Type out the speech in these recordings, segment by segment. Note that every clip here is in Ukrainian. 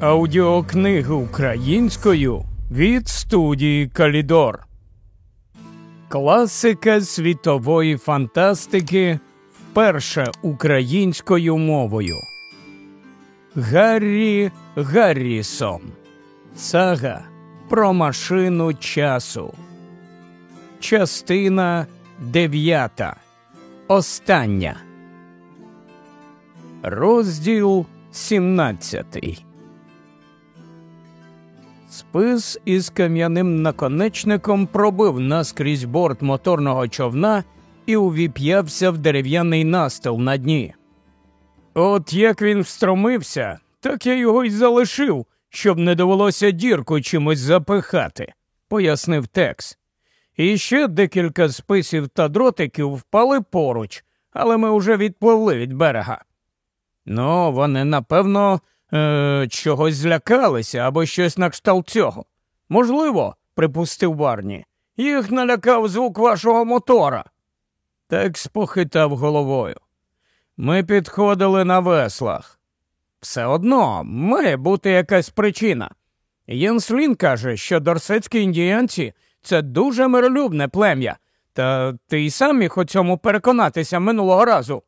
Аудіокниги українською від студії Калідор. Класика світової фантастики вперше українською мовою. Гаррі Гаррісон. Сага про машину часу. Частина дев'ята. Остання. Розділ сімнадцятий. Спис із кам'яним наконечником пробив наскрізь борт моторного човна і увіп'явся в дерев'яний настил на дні. От як він встромився, так я його й залишив, щоб не довелося дірку чимось запихати, пояснив Текс. І ще декілька списів та дротиків впали поруч, але ми вже відпливли від берега. Ну, вони, напевно, е, чогось злякалися або щось на кшталт цього. Можливо, припустив Барні. Їх налякав звук вашого мотора. Текс похитав головою. Ми підходили на веслах. Все одно має бути якась причина. Єнслін каже, що дорсецькі індіянці це дуже миролюбне плем'я, та ти й сам міг у цьому переконатися минулого разу.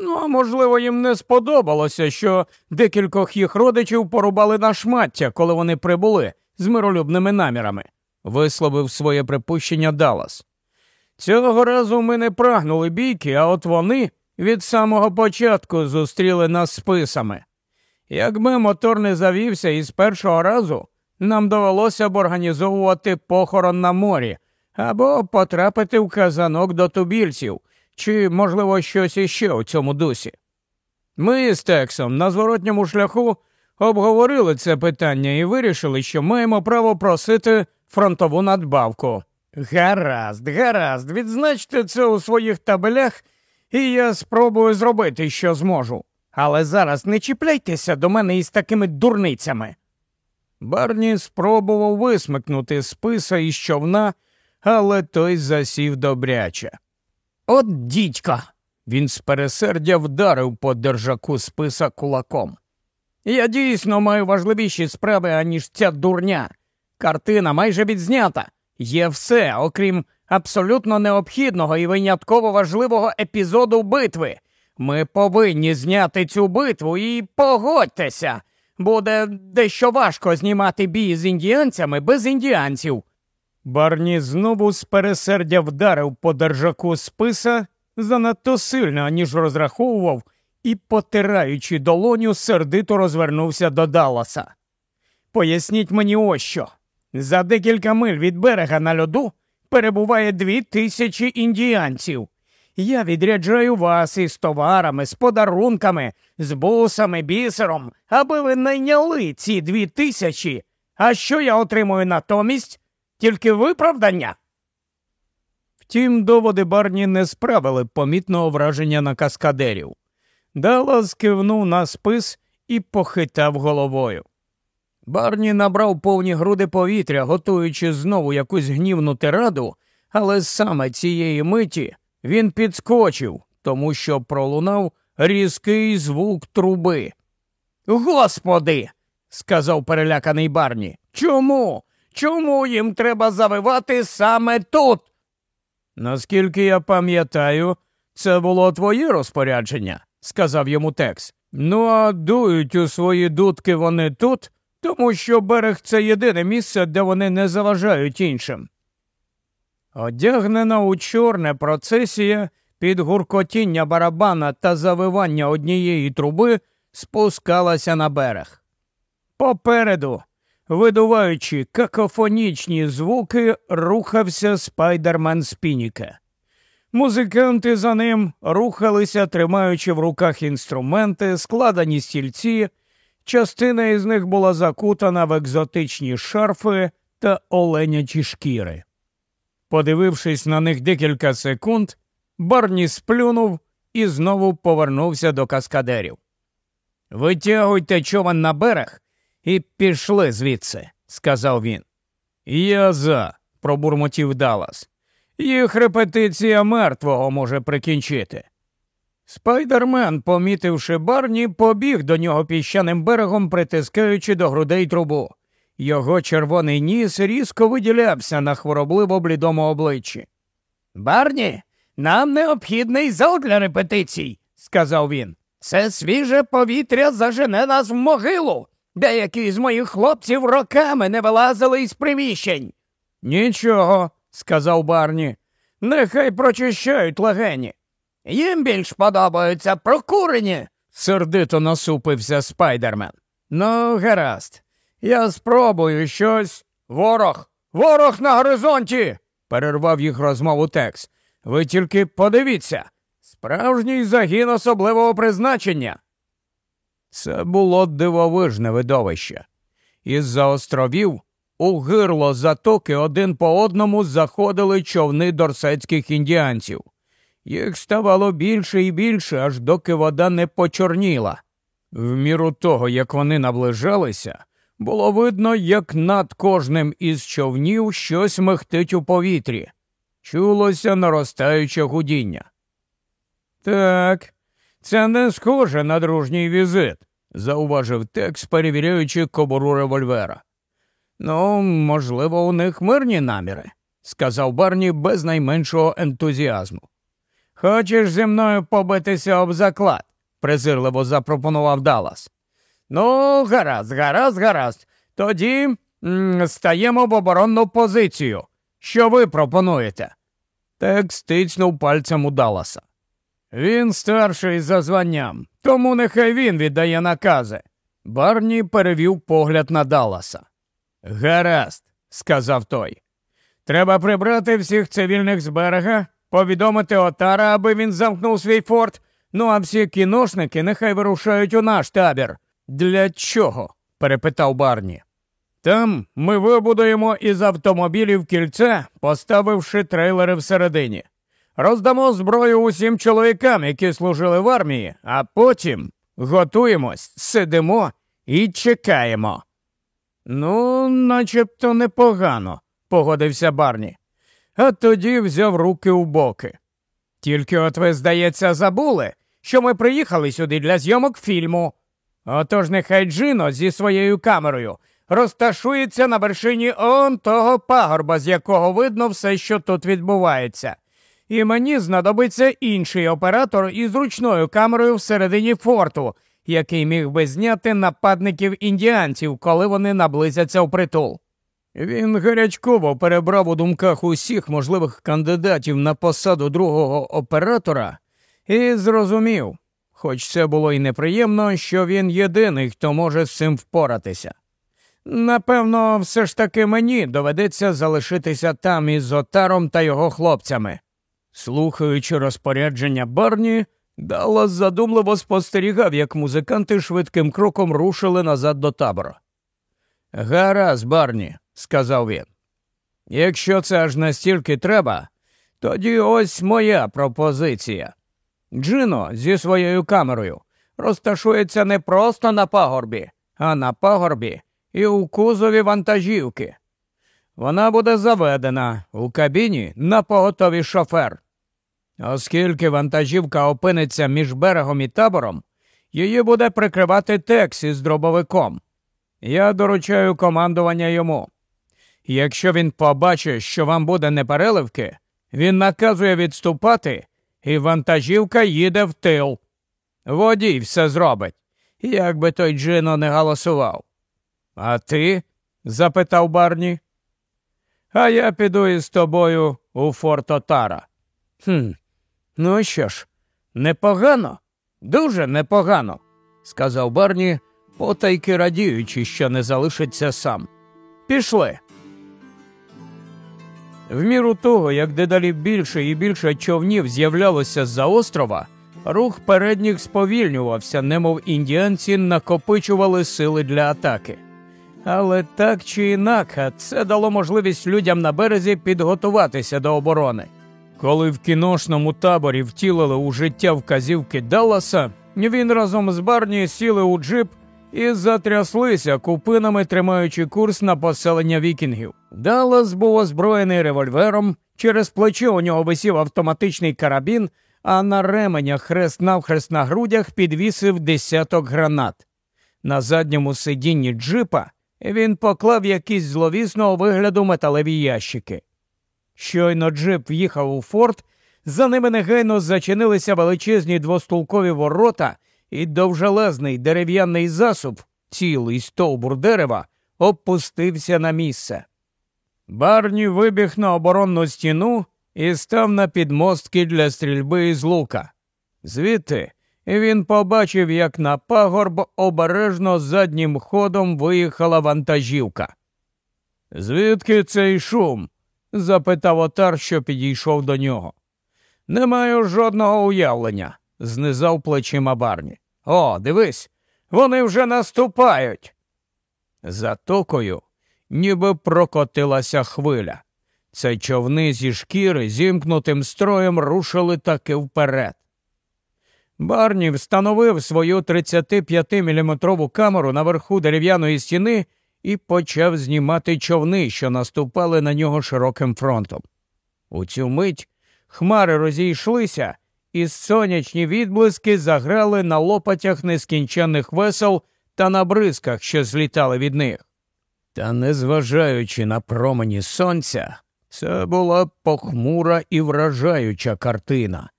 Ну, а можливо, їм не сподобалося, що декількох їх родичів порубали на шмаття, коли вони прибули з миролюбними намірами, висловив своє припущення Даллас. Цього разу ми не прагнули бійки, а от вони від самого початку зустріли нас списами. Якби мотор не завівся із першого разу, нам довелося б організовувати похорон на морі або потрапити в казанок до тубільців, чи, можливо, щось іще у цьому дусі. Ми з Тексом на зворотньому шляху обговорили це питання і вирішили, що маємо право просити фронтову надбавку. Гаразд, гаразд, відзначте це у своїх табелях, і я спробую зробити, що зможу. Але зараз не чіпляйтеся до мене із такими дурницями. Барні спробував висмикнути списа із човна, але той засів добряче. От дідька. Він з пересердя вдарив по держаку списа кулаком. Я дійсно маю важливіші справи, аніж ця дурня. Картина майже відзнята. Є все, окрім абсолютно необхідного і винятково важливого епізоду битви. Ми повинні зняти цю битву і погодьтеся. Буде дещо важко знімати бій з індіанцями без індіанців. Барні знову з пересердя вдарив по держаку списа занадто сильно, ніж розраховував, і, потираючи долоню, сердито розвернувся до Далласа. Поясніть мені ось що. За декілька миль від берега на льоду перебуває дві тисячі індіанців. Я відряджаю вас із товарами, з подарунками, з бусами, бісером, аби ви найняли ці дві тисячі. А що я отримую натомість? Тільки виправдання. Втім, доводи Барні не справили помітного враження на каскадерів. Даллас кивнув на спис і похитав головою. Барні набрав повні груди повітря, готуючи знову якусь гнівну тираду, але саме цієї миті він підскочив, тому що пролунав різкий звук труби. Господи, сказав переляканий Барні. Чому? Чому їм треба завивати саме тут? Наскільки я пам'ятаю, це було твоє розпорядження, сказав йому Текс. Ну, а дують у свої дудки вони тут, тому що берег це єдине місце, де вони не заважають іншим. Одягнена у чорне процесія під гуркотіння барабана та завивання однієї труби спускалася на берег. Попереду, видуваючи какофонічні звуки, рухався спайдермен Спініке. Музиканти за ним рухалися, тримаючи в руках інструменти, складені стільці. Частина із них була закутана в екзотичні шарфи та оленячі шкіри. Подивившись на них декілька секунд, Барні сплюнув і знову повернувся до каскадерів. Витягуйте човен на берег і пішли звідси, сказав він. Я за, пробурмотів Даллас. Їх репетиція мертвого може прикінчити. Спайдермен, помітивши барні, побіг до нього піщаним берегом, притискаючи до грудей трубу. Його червоний ніс різко виділявся на хворобливо блідому обличчі. Барні, нам необхідний зал для репетицій, сказав він. Це свіже повітря зажене нас в могилу. Деякі з моїх хлопців роками не вилазили із приміщень. Нічого, сказав Барні. Нехай прочищають легені. Їм більш подобаються прокурені, сердито насупився спайдермен. Ну, гаразд, я спробую щось. Ворог, ворог на горизонті, перервав їх розмову Текс. Ви тільки подивіться. Справжній загін особливого призначення. Це було дивовижне видовище. Із-за островів у гирло затоки один по одному заходили човни дорсетських індіанців. Їх ставало більше і більше, аж доки вода не почорніла. В міру того, як вони наближалися, було видно, як над кожним із човнів щось мехтить у повітрі. Чулося наростаюче гудіння. Так, це не схоже на дружній візит, зауважив Текс, перевіряючи кобуру револьвера. Ну, можливо, у них мирні наміри, сказав Барні без найменшого ентузіазму. Хочеш зі мною побитися об заклад? презирливо запропонував Даллас. Ну, гаразд, гаразд, гаразд. Тоді м стаємо в оборонну позицію. Що ви пропонуєте? Текс стицнув пальцем у Далласа. Він старший за званням, тому нехай він віддає накази. Барні перевів погляд на Далласа. Гаразд, сказав той. Треба прибрати всіх цивільних з берега, повідомити отара, аби він замкнув свій форт. Ну а всі кіношники нехай вирушають у наш табір. Для чого? перепитав Барні. Там ми вибудуємо із автомобілів кільце, поставивши трейлери всередині. Роздамо зброю усім чоловікам, які служили в армії, а потім готуємось, сидимо і чекаємо. Ну, начебто непогано, погодився Барні, а тоді взяв руки у боки. Тільки от ви, здається, забули, що ми приїхали сюди для зйомок фільму. Отож нехай Джино зі своєю камерою розташується на вершині он того пагорба, з якого видно все, що тут відбувається. І мені знадобиться інший оператор із ручною камерою всередині форту, який міг би зняти нападників індіанців, коли вони наблизяться в притул. Він гарячково перебрав у думках усіх можливих кандидатів на посаду другого оператора і зрозумів, хоч це було й неприємно, що він єдиний, хто може з цим впоратися. Напевно, все ж таки мені доведеться залишитися там із Отаром та його хлопцями. Слухаючи розпорядження Барні, Даллас задумливо спостерігав, як музиканти швидким кроком рушили назад до табора. Гаразд, Барні, сказав він. Якщо це аж настільки треба, тоді ось моя пропозиція. Джино зі своєю камерою розташується не просто на пагорбі, а на пагорбі і у кузові вантажівки. Вона буде заведена у кабіні на поготові шофер. Оскільки вантажівка опиниться між берегом і табором, її буде прикривати текс із дробовиком. Я доручаю командування йому. Якщо він побачить, що вам буде непереливки, він наказує відступати, і вантажівка їде в тил. Водій все зробить, як би той Джино не голосував. А ти? запитав Барні. А я піду із тобою у Форт Отара. Хм, Ну що ж, непогано, дуже непогано, сказав Барні, потайки радіючи, що не залишиться сам. Пішли. В міру того, як дедалі більше і більше човнів з'являлося з-за острова, рух передніх сповільнювався, немов індіанці накопичували сили для атаки. Але так чи інакше, це дало можливість людям на березі підготуватися до оборони. Коли в кіношному таборі втілили у життя вказівки Далласа, він разом з Барні сіли у джип і затряслися купинами, тримаючи курс на поселення вікінгів. Даллас був озброєний револьвером, через плече у нього висів автоматичний карабін, а на ременях хрест навхрест на грудях підвісив десяток гранат. На задньому сидінні джипа він поклав якісь зловісного вигляду металеві ящики. Щойно джип в'їхав у форт, за ними негайно зачинилися величезні двостулкові ворота, і довжелезний дерев'яний засуб, цілий стовбур дерева, опустився на місце. Барні вибіг на оборонну стіну і став на підмостки для стрільби із лука. Звідти він побачив, як на пагорб обережно заднім ходом виїхала вантажівка. Звідки цей шум? Запитав отар, що підійшов до нього. Не маю жодного уявлення, знизав плечима Барні. О, дивись, вони вже наступають. Затокою ніби прокотилася хвиля. Це човни зі шкіри зімкнутим строєм рушили таки вперед. Барні встановив свою 35-мм камеру наверху дерев'яної стіни і почав знімати човни, що наступали на нього широким фронтом. У цю мить хмари розійшлися, і сонячні відблиски заграли на лопатях нескінченних весел та на бризках, що злітали від них. Та, незважаючи на промені сонця, це була похмура і вражаюча картина.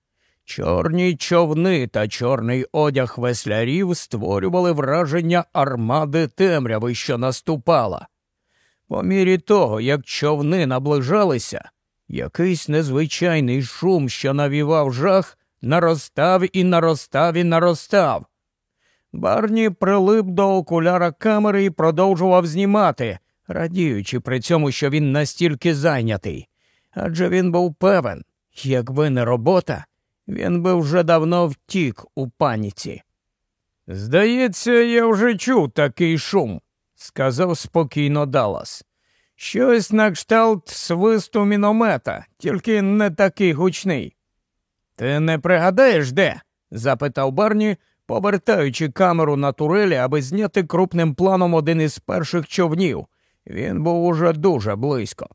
Чорні човни та чорний одяг веслярів створювали враження армади темряви, що наступала. По мірі того, як човни наближалися, якийсь незвичайний шум, що навівав жах, наростав і наростав і наростав. Барні прилип до окуляра камери і продовжував знімати, радіючи при цьому, що він настільки зайнятий. Адже він був певен, якби не робота, він би вже давно втік у паніці. Здається, я вже чув такий шум, сказав спокійно Даллас. Щось на кшталт свисту міномета, тільки не такий гучний. Ти не пригадаєш де? запитав Барні, повертаючи камеру на турелі, аби зняти крупним планом один із перших човнів. Він був уже дуже близько.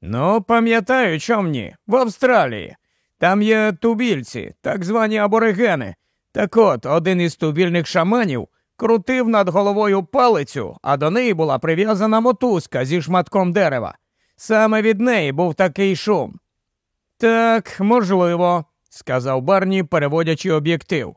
Ну, пам'ятаю, човні, в Австралії. Там є тубільці, так звані аборигени. Так от один із тубільних шаманів крутив над головою палицю, а до неї була прив'язана мотузка зі шматком дерева. Саме від неї був такий шум. Так, можливо, сказав Барні, переводячи об'єктив.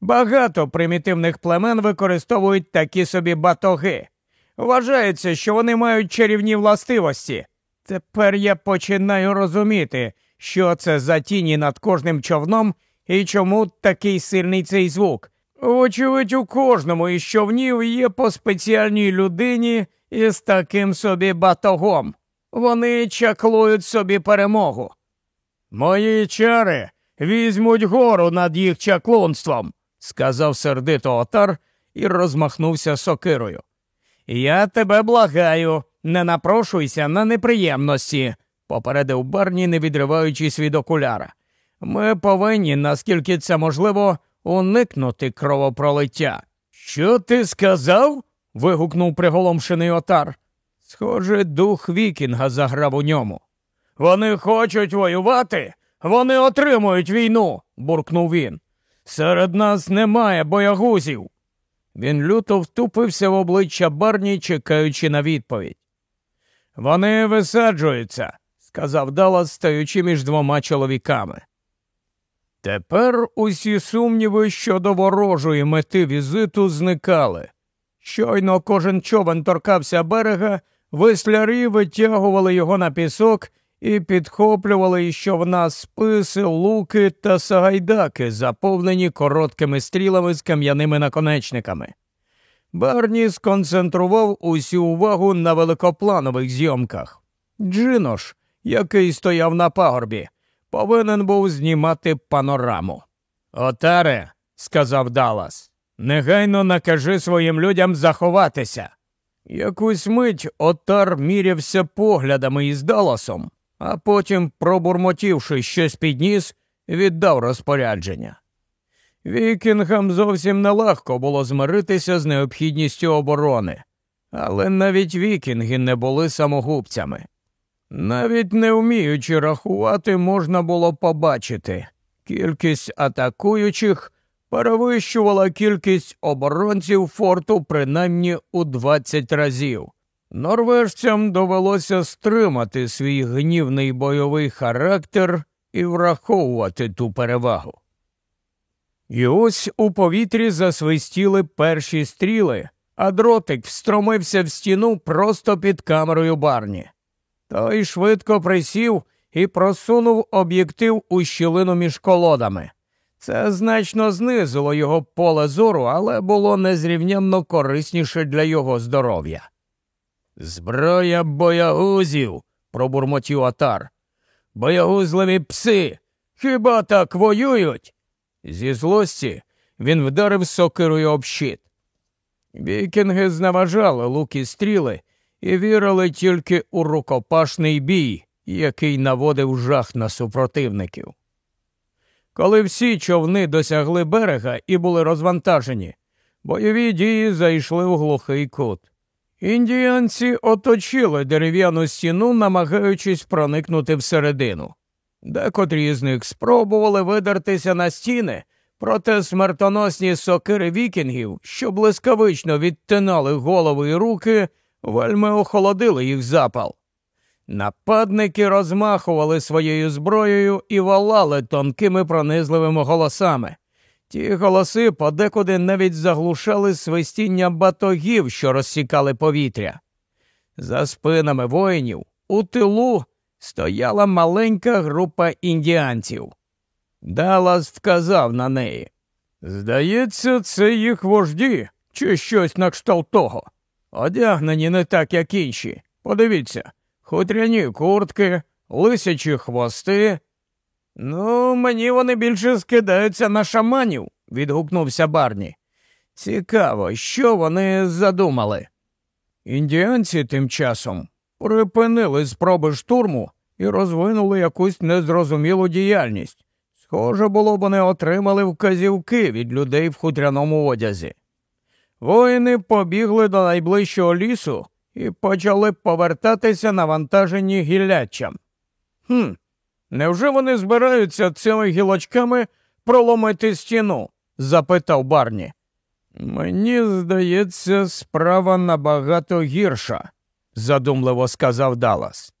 Багато примітивних племен використовують такі собі батоги. Вважається, що вони мають чарівні властивості. Тепер я починаю розуміти, що це за тіні над кожним човном і чому такий сильний цей звук. Очевидь, у кожному із човнів є по спеціальній людині із таким собі батогом. Вони чаклують собі перемогу. Мої чари візьмуть гору над їх чаклунством, сказав сердито отар і розмахнувся сокирою. Я тебе благаю, не напрошуйся на неприємності, попередив Барні, не відриваючись від окуляра. Ми повинні, наскільки це можливо, уникнути кровопролиття. Що ти сказав? вигукнув приголомшений отар. Схоже, дух Вікінга заграв у ньому. Вони хочуть воювати, вони отримують війну, буркнув він. Серед нас немає боягузів. Він люто втупився в обличчя Барні, чекаючи на відповідь. Вони висаджуються, сказав Даллас, стаючи між двома чоловіками. Тепер усі сумніви щодо ворожої мети візиту зникали. Щойно кожен човен торкався берега, веслярі витягували його на пісок і підхоплювали із човна списи, луки та сагайдаки, заповнені короткими стрілами з кам'яними наконечниками. Барні сконцентрував усю увагу на великопланових зйомках. Джинош, який стояв на пагорбі, повинен був знімати панораму. Отаре, сказав Даллас, негайно накажи своїм людям заховатися. Якусь мить отар мірявся поглядами із Далласом, а потім, пробурмотівши щось підніс, віддав розпорядження. Вікінгам зовсім нелегко було змиритися з необхідністю оборони, але навіть вікінги не були самогубцями. Навіть не вміючи рахувати, можна було побачити. Кількість атакуючих перевищувала кількість оборонців форту принаймні у 20 разів. Норвежцям довелося стримати свій гнівний бойовий характер і враховувати ту перевагу. І ось у повітрі засвистіли перші стріли, а дротик встромився в стіну просто під камерою барні. Той швидко присів і просунув об'єктив у щілину між колодами. Це значно знизило його поле зору, але було незрівнянно корисніше для його здоров'я. Зброя боягузів, пробурмотів отар. Боягузливі пси. Хіба так воюють? Зі злості він вдарив сокирою об щит. Вікінги зневажали луки стріли і вірили тільки у рукопашний бій, який наводив жах на супротивників. Коли всі човни досягли берега і були розвантажені, бойові дії зайшли у глухий кут. Індіянці оточили дерев'яну стіну, намагаючись проникнути всередину. Декотрі з них спробували видертися на стіни, проте смертоносні сокири вікінгів, що блискавично відтинали голови і руки, вельми охолодили їх запал. Нападники розмахували своєю зброєю і волали тонкими пронизливими голосами. Ті голоси подекуди навіть заглушали свистіння батогів, що розсікали повітря. За спинами воїнів у тилу стояла маленька група індіанців. Далас вказав на неї. Здається, це їх вожді, чи щось на кшталт того. Одягнені не так, як інші. Подивіться, хутряні куртки, лисячі хвости. Ну, мені вони більше скидаються на шаманів, відгукнувся Барні. Цікаво, що вони задумали. Індіанці тим часом припинили спроби штурму і розвинули якусь незрозумілу діяльність. Схоже було, вони отримали вказівки від людей в хутряному одязі. Воїни побігли до найближчого лісу і почали повертатися навантажені гіллячам. Хм, невже вони збираються цими гілочками проломити стіну? запитав Барні. Мені здається, справа набагато гірша, задумливо сказав Даллас.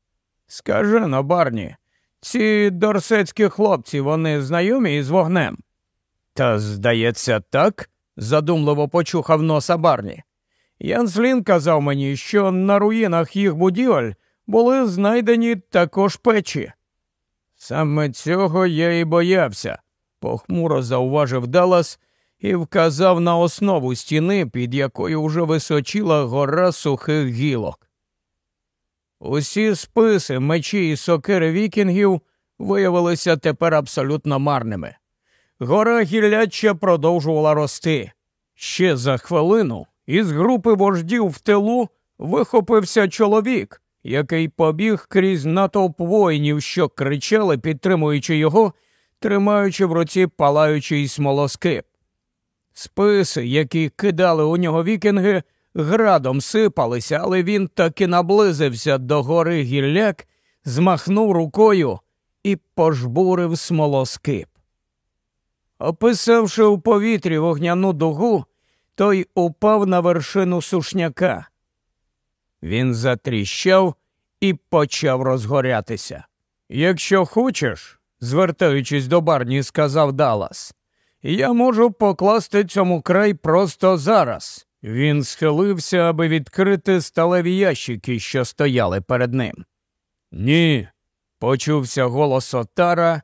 Скажи но, Барні, ці дорсецькі хлопці, вони знайомі із вогнем? Та, здається, так, задумливо почухав носа Барні. Янслін казав мені, що на руїнах їх будівель були знайдені також печі. Саме цього я і боявся, похмуро зауважив Даллас і вказав на основу стіни, під якою вже височила гора сухих гілок. Усі списи, мечі і сокири вікінгів виявилися тепер абсолютно марними. Гора гілляча продовжувала рости. Ще за хвилину із групи вождів в тилу вихопився чоловік, який побіг крізь натовп воїнів, що кричали, підтримуючи його, тримаючи в руці палаючий смолоскип. Списи, які кидали у нього вікінги, градом сипалися, але він таки наблизився до гори гілляк, змахнув рукою і пожбурив смолоскип. Описавши у повітрі вогняну дугу, той упав на вершину сушняка. Він затріщав і почав розгорятися. Якщо хочеш, звертаючись до барні, сказав Даллас, я можу покласти цьому край просто зараз. Він схилився, аби відкрити сталеві ящики, що стояли перед ним. Ні, почувся голос Отара,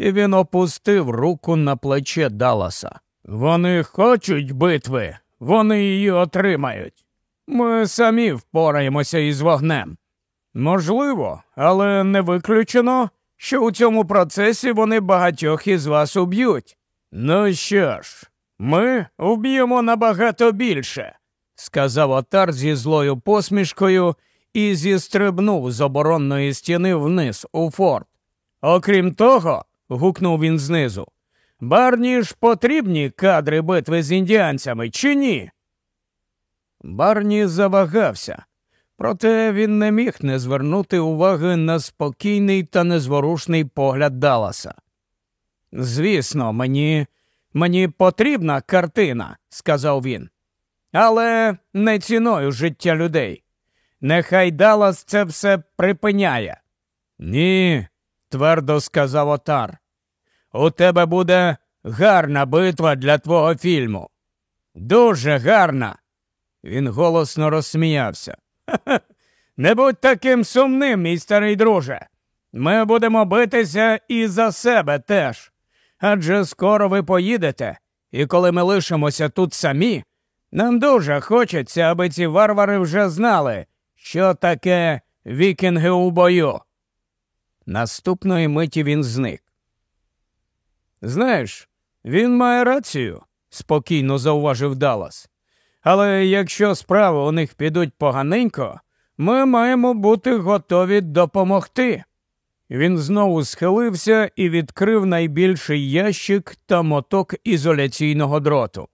і він опустив руку на плече Далласа. Вони хочуть битви, вони її отримають. Ми самі впораємося із вогнем. Можливо, але не виключено, що у цьому процесі вони багатьох із вас уб'ють. Ну що ж, ми вб'ємо набагато більше, сказав отар зі злою посмішкою і зістрибнув з оборонної стіни вниз у форт. Окрім того, гукнув він знизу, барні ж потрібні кадри битви з індіанцями, чи ні? Барні завагався, проте він не міг не звернути уваги на спокійний та незворушний погляд Далласа. Звісно, мені мені потрібна картина, сказав він. Але не ціною життя людей. Нехай Даллас це все припиняє. Ні, твердо сказав отар. У тебе буде гарна битва для твого фільму. Дуже гарна. Він голосно розсміявся. Не будь таким сумним, мій старий друже. Ми будемо битися і за себе теж. Адже скоро ви поїдете, і коли ми лишимося тут самі, нам дуже хочеться, аби ці варвари вже знали, що таке вікінги у бою. Наступної миті він зник. Знаєш, він має рацію, спокійно зауважив Даллас. Але якщо справи у них підуть поганенько, ми маємо бути готові допомогти. Він знову схилився і відкрив найбільший ящик та моток ізоляційного дроту.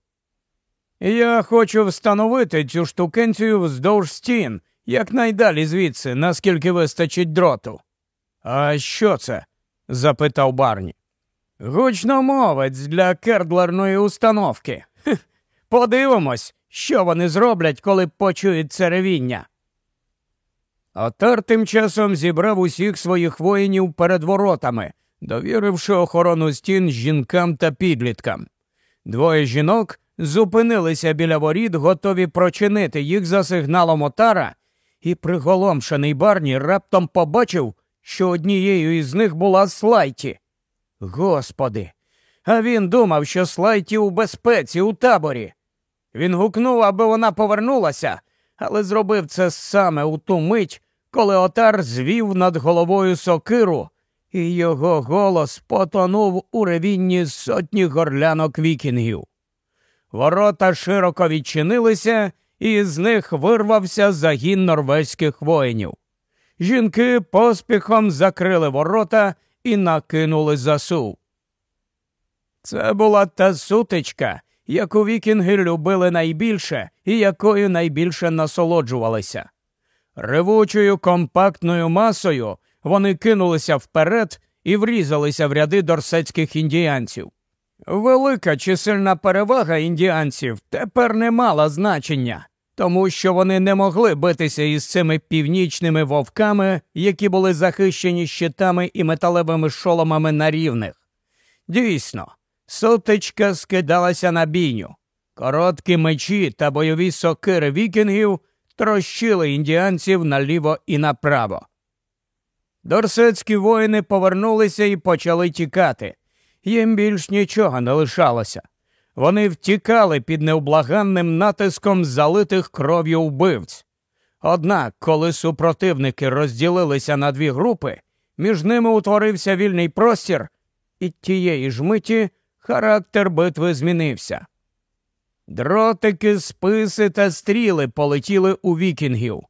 Я хочу встановити цю штукенцію вздовж стін, якнайдалі звідси, наскільки вистачить дроту. А що це? запитав Барні. Гучномовець для кердлерної установки. Хех. Подивимось, що вони зроблять, коли почують це ревіння. Отар тим часом зібрав усіх своїх воїнів перед воротами, довіривши охорону стін жінкам та підліткам. Двоє жінок зупинилися біля воріт, готові прочинити їх за сигналом отара, і приголомшений Барні раптом побачив, що однією із них була слайті. Господи, а він думав, що слайті у безпеці у таборі. Він гукнув, аби вона повернулася, але зробив це саме у ту мить, коли отар звів над головою сокиру, і його голос потонув у ревінні сотні горлянок вікінгів. Ворота широко відчинилися, і з них вирвався загін норвезьких воїнів. Жінки поспіхом закрили ворота і накинули засув. Це була та сутичка, яку вікінги любили найбільше і якою найбільше насолоджувалися. Ревучою компактною масою вони кинулися вперед і врізалися в ряди дорсецьких індіанців. Велика чисельна перевага індіанців тепер не мала значення, тому що вони не могли битися із цими північними вовками, які були захищені щитами і металевими шоломами на рівних. Дійсно, сутичка скидалася на бійню. Короткі мечі та бойові сокири вікінгів трощили індіанців наліво і направо. Дорсецькі воїни повернулися і почали тікати. Їм більш нічого не лишалося. Вони втікали під невблаганним натиском залитих кров'ю вбивць. Однак, коли супротивники розділилися на дві групи, між ними утворився вільний простір, і тієї ж миті характер битви змінився. Дротики, списи та стріли полетіли у вікінгів.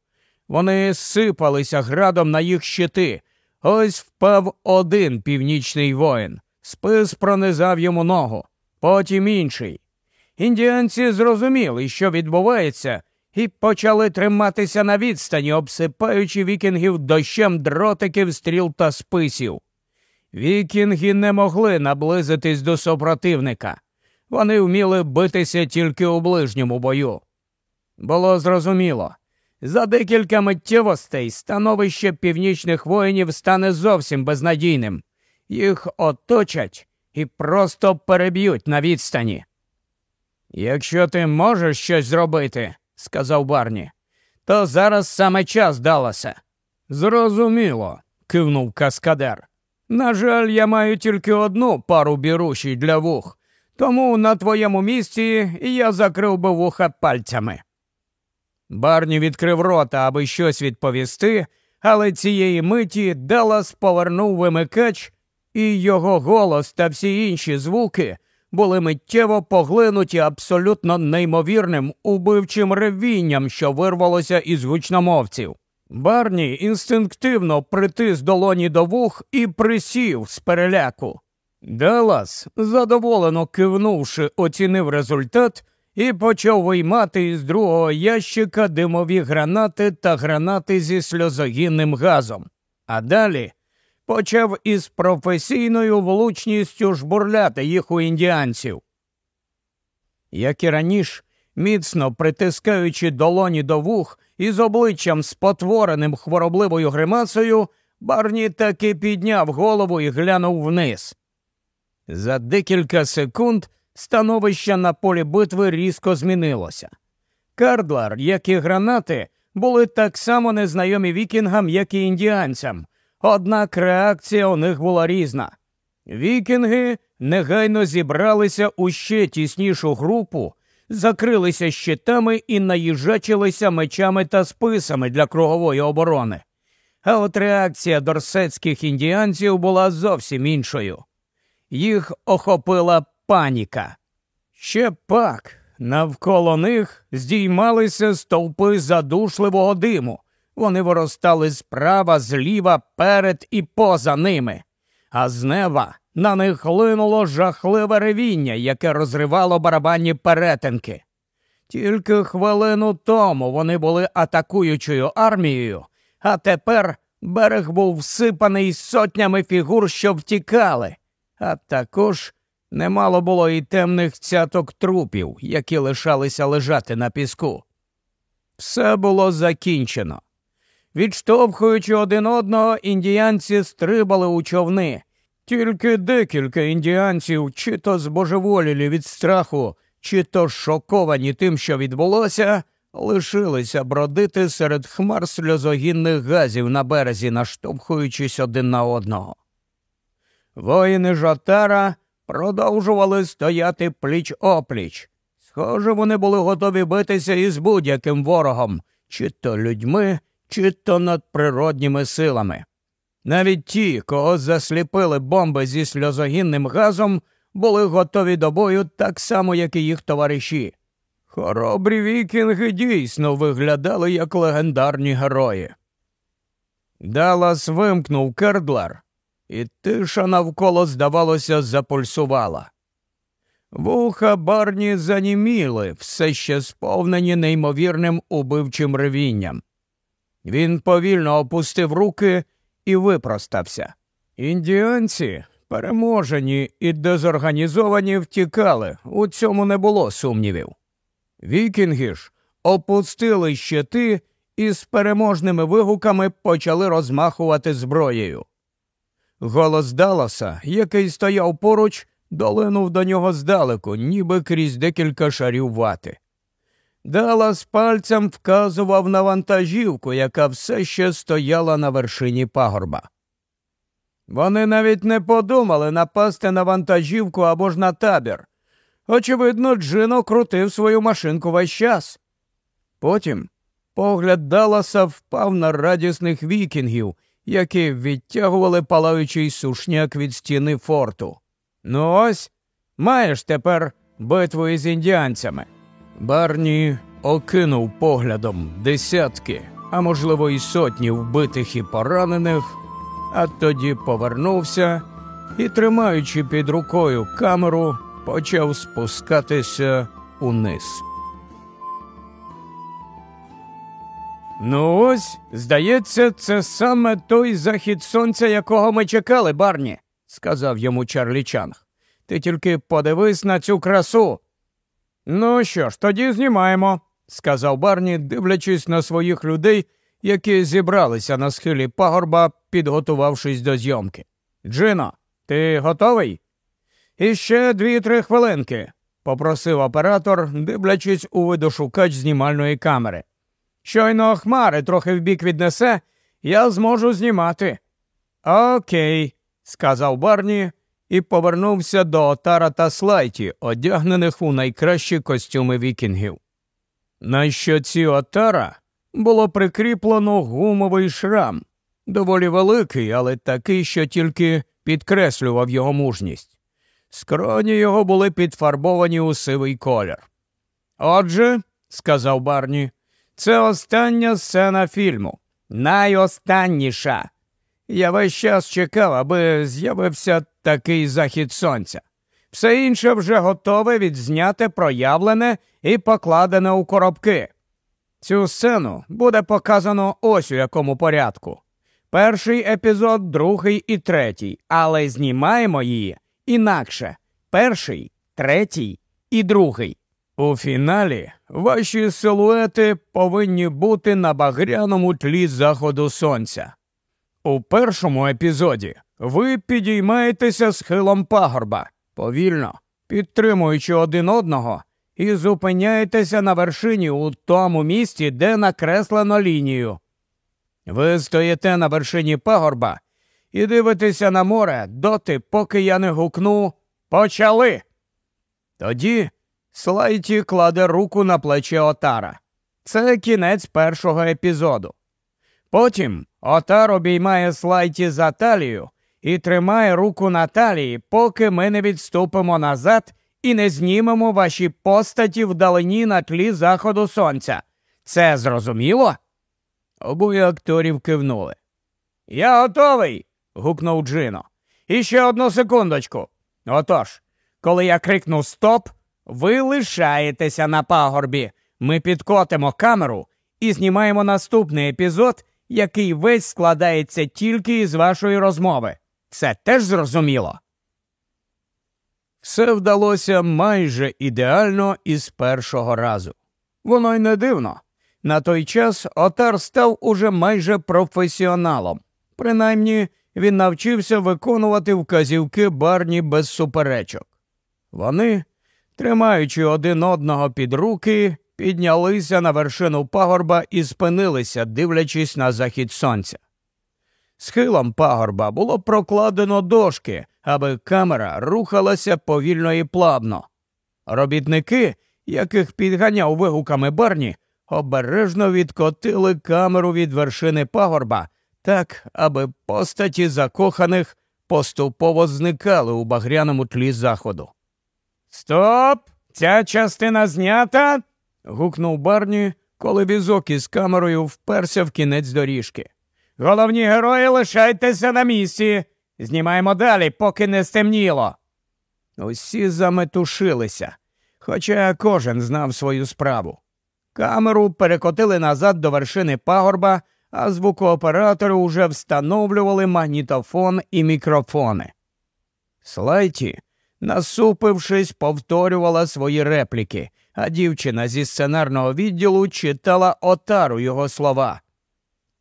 Вони сипалися градом на їх щити. Ось впав один північний воїн. Спис пронизав йому ногу, потім інший. Індіанці зрозуміли, що відбувається, і почали триматися на відстані, обсипаючи вікінгів дощем дротиків, стріл та списів. Вікінги не могли наблизитись до супротивника. Вони вміли битися тільки у ближньому бою. Було зрозуміло, за декілька миттєвостей становище північних воїнів стане зовсім безнадійним. Їх оточать і просто переб'ють на відстані. Якщо ти можеш щось зробити, сказав Барні, то зараз саме час далося. Зрозуміло, кивнув Каскадер. На жаль, я маю тільки одну пару бірушій для вух, тому на твоєму місці я закрив би вуха пальцями. Барні відкрив рота, аби щось відповісти, але цієї миті Даллас повернув вимикач, і його голос та всі інші звуки були миттєво поглинуті абсолютно неймовірним убивчим ревінням, що вирвалося із гучномовців. Барні інстинктивно притис долоні до вух і присів з переляку. Даллас, задоволено кивнувши, оцінив результат і почав виймати із другого ящика димові гранати та гранати зі сльозогінним газом. А далі почав із професійною влучністю жбурляти їх у індіанців. Як і раніше, міцно притискаючи долоні до вух і з обличчям спотвореним хворобливою гримасою, Барні таки підняв голову і глянув вниз. За декілька секунд становище на полі битви різко змінилося. Кардлар, як і гранати, були так само незнайомі вікінгам, як і індіанцям, однак реакція у них була різна. Вікінги негайно зібралися у ще тіснішу групу, закрилися щитами і наїжачилися мечами та списами для кругової оборони. А от реакція дорсетських індіанців була зовсім іншою. Їх охопила паніка. Ще пак навколо них здіймалися стовпи задушливого диму. Вони виростали справа, зліва, перед і поза ними, а з неба на них линуло жахливе ревіння, яке розривало барабанні перетинки. Тільки хвилину тому вони були атакуючою армією, а тепер берег був всипаний сотнями фігур, що втікали, а також немало було і темних цяток трупів, які лишалися лежати на піску. Все було закінчено. Відштовхуючи один одного, індіянці стрибали у човни. Тільки декілька індіанців, чи то збожеволілі від страху, чи то шоковані тим, що відбулося, лишилися бродити серед хмар сльозогінних газів на березі, наштовхуючись один на одного. Воїни Жотара продовжували стояти пліч опліч. Схоже, вони були готові битися із будь-яким ворогом, чи то людьми, чи то надприродніми силами. Навіть ті, кого засліпили бомби зі сльозогінним газом, були готові до бою так само, як і їх товариші. Хоробрі вікінги дійсно виглядали як легендарні герої. Даллас вимкнув кердлер, і тиша навколо, здавалося, запульсувала. Вуха барні заніміли, все ще сповнені неймовірним убивчим ревінням. Він повільно опустив руки і випростався. Індіанці, переможені і дезорганізовані, втікали, у цьому не було сумнівів. Вікінги ж опустили щити і з переможними вигуками почали розмахувати зброєю. Голос Далласа, який стояв поруч, долинув до нього здалеку, ніби крізь декілька шарів вати. Даллас пальцем вказував на вантажівку, яка все ще стояла на вершині пагорба. Вони навіть не подумали напасти на вантажівку або ж на табір. Очевидно, Джино крутив свою машинку весь час. Потім погляд Далласа впав на радісних вікінгів, які відтягували палаючий сушняк від стіни форту. Ну ось маєш тепер битву із індіанцями. Барні окинув поглядом десятки, а можливо, і сотні вбитих і поранених, а тоді повернувся і, тримаючи під рукою камеру, почав спускатися униз. Ну, ось, здається, це саме той захід сонця, якого ми чекали, Барні, сказав йому Чарлі Чанг. Ти тільки подивись на цю красу. Ну що ж, тоді знімаємо, сказав Барні, дивлячись на своїх людей, які зібралися на схилі пагорба, підготувавшись до зйомки. Джино, ти готовий? Іще дві-три хвилинки, попросив оператор, дивлячись у видошукач знімальної камери. Щойно хмари трохи вбік віднесе, я зможу знімати. Окей, сказав Барні і повернувся до отара та слайті, одягнених у найкращі костюми вікінгів. На щоці отара було прикріплено гумовий шрам, доволі великий, але такий, що тільки підкреслював його мужність. Скроні його були підфарбовані у сивий колір. Отже, сказав Барні, це остання сцена фільму. Найостанніша. Я весь час чекав, аби з'явився такий захід сонця. Все інше вже готове відзняте, проявлене і покладене у коробки. Цю сцену буде показано ось у якому порядку. Перший епізод, другий і третій, але знімаємо її інакше перший, третій і другий. У фіналі ваші силуети повинні бути на багряному тлі заходу сонця. У першому епізоді ви підіймаєтеся схилом пагорба повільно, підтримуючи один одного, і зупиняєтеся на вершині у тому місці, де накреслено лінію. Ви стоїте на вершині пагорба і дивитеся на море доти, поки я не гукну Почали. Тоді Слайті кладе руку на плече Отара. Це кінець першого епізоду. Потім Отар обіймає Слайті за талію і тримає руку на талії, поки ми не відступимо назад і не знімемо ваші постаті вдалині на тлі заходу сонця. Це зрозуміло? Обоє акторів кивнули. Я готовий. гукнув Джино. І ще одну секундочку. Отож, коли я крикну Стоп, ви лишаєтеся на пагорбі. Ми підкотимо камеру і знімаємо наступний епізод, який весь складається тільки із вашої розмови. Це теж зрозуміло. Все вдалося майже ідеально із першого разу. Воно й не дивно. На той час Отар став уже майже професіоналом. Принаймні, він навчився виконувати вказівки барні без суперечок. Вони, тримаючи один одного під руки, піднялися на вершину пагорба і спинилися, дивлячись на захід сонця. Схилом пагорба було прокладено дошки, аби камера рухалася повільно і плавно. Робітники, яких підганяв вигуками барні, обережно відкотили камеру від вершини пагорба, так, аби постаті закоханих поступово зникали у багряному тлі заходу. Стоп! Ця частина знята. Гукнув Барні, коли візок із камерою вперся в кінець доріжки. Головні герої лишайтеся на місці. Знімаємо далі, поки не стемніло. Усі заметушилися, хоча кожен знав свою справу. Камеру перекотили назад до вершини пагорба, а звукооператори уже встановлювали магнітофон і мікрофони. Слайті, насупившись, повторювала свої репліки, а дівчина зі сценарного відділу читала отару його слова.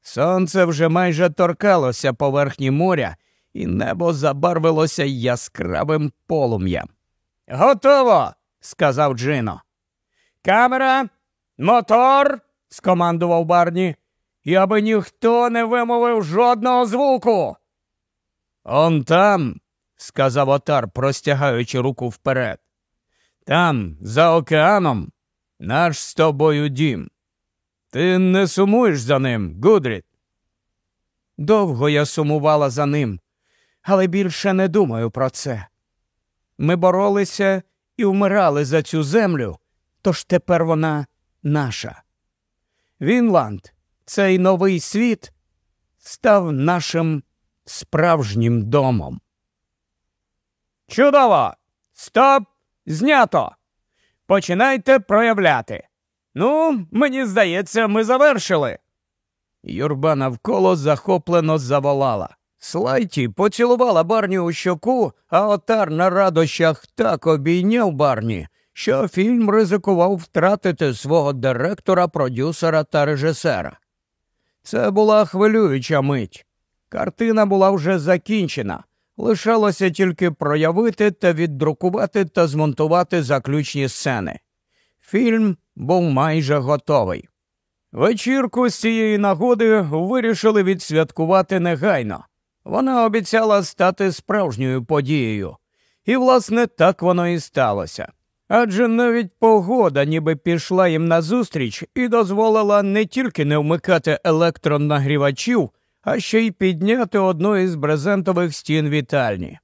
Сонце вже майже торкалося поверхні моря, і небо забарвилося яскравим полум'ям. Готово, сказав Джино. Камера, мотор, скомандував Барні, і аби ніхто не вимовив жодного звуку. Он там, сказав отар, простягаючи руку вперед. Там, за океаном, наш з тобою дім. Ти не сумуєш за ним, Гудріт? Довго я сумувала за ним, але більше не думаю про це. Ми боролися і вмирали за цю землю, тож тепер вона наша. Вінланд, цей новий світ, став нашим справжнім домом. Чудово! Стоп! Знято! Починайте проявляти. Ну, мені здається, ми завершили. Юрба навколо захоплено заволала. Слайті поцілувала барні у щоку, а отар на радощах так обійняв барні, що фільм ризикував втратити свого директора, продюсера та режисера. Це була хвилююча мить. Картина була вже закінчена. Лишалося тільки проявити та віддрукувати та змонтувати заключні сцени. Фільм був майже готовий. Вечірку з цієї нагоди вирішили відсвяткувати негайно. Вона обіцяла стати справжньою подією. І, власне, так воно і сталося. Адже навіть погода ніби пішла їм назустріч і дозволила не тільки не вмикати електронагрівачів, а ще й підняти одну із брезентових стін вітальні.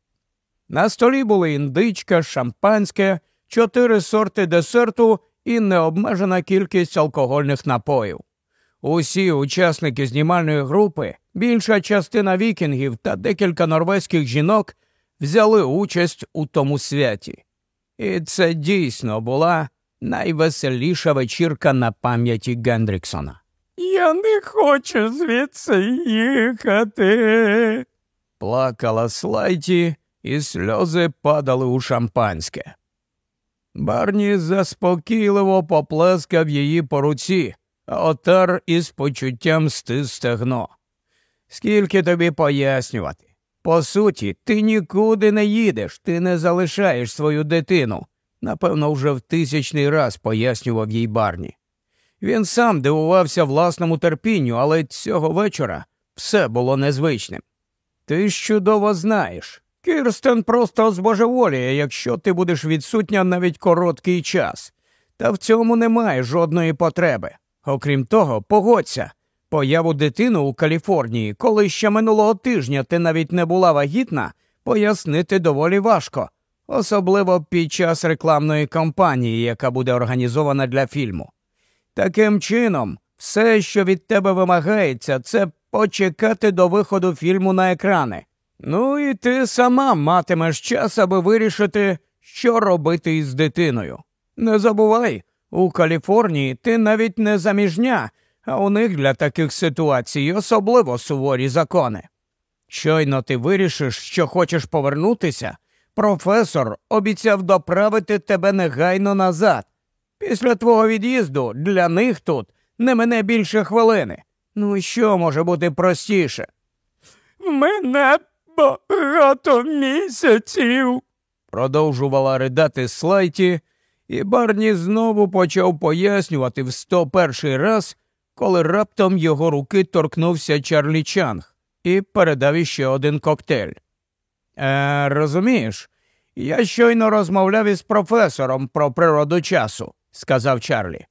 На столі були індичка, шампанське, чотири сорти десерту і необмежена кількість алкогольних напоїв. Усі учасники знімальної групи, більша частина вікінгів та декілька норвезьких жінок взяли участь у тому святі. І це дійсно була найвеселіша вечірка на пам'яті Гендріксона. Я не хочу звідси їхати. Плакала Слайті, і сльози падали у шампанське. Барні заспокійливо поплескав її по руці, а отар із почуттям стис стегно. Скільки тобі пояснювати? По суті, ти нікуди не їдеш, ти не залишаєш свою дитину. Напевно, вже в тисячний раз пояснював їй Барні. Він сам дивувався власному терпінню, але цього вечора все було незвичним. Ти ж чудово знаєш. Кірстен просто збожеволіє, якщо ти будеш відсутня навіть короткий час. Та в цьому немає жодної потреби. Окрім того, погодься, появу дитину у Каліфорнії, коли ще минулого тижня ти навіть не була вагітна, пояснити доволі важко, особливо під час рекламної кампанії, яка буде організована для фільму. Таким чином, все, що від тебе вимагається, це почекати до виходу фільму на екрани. Ну і ти сама матимеш час, аби вирішити, що робити із дитиною. Не забувай, у Каліфорнії ти навіть не заміжня, а у них для таких ситуацій особливо суворі закони. Щойно ти вирішиш, що хочеш повернутися, професор обіцяв доправити тебе негайно назад. Після твого від'їзду для них тут не мене більше хвилини. Ну що може бути простіше? Мене багато місяців, продовжувала ридати Слайті, і Барні знову почав пояснювати в сто перший раз, коли раптом його руки торкнувся Чарлі Чанг і передав іще один коктейль. Е, Розумієш, я щойно розмовляв із професором про природу часу, сказав Чарлі.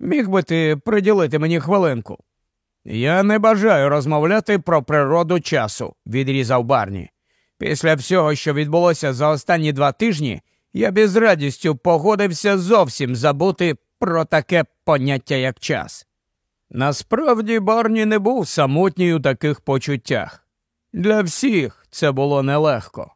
Міг би ти приділити мені хвилинку? Я не бажаю розмовляти про природу часу, відрізав Барні. Після всього, що відбулося за останні два тижні, я без радістю погодився зовсім забути про таке поняття, як час. Насправді Барні не був самотній у таких почуттях. Для всіх це було нелегко.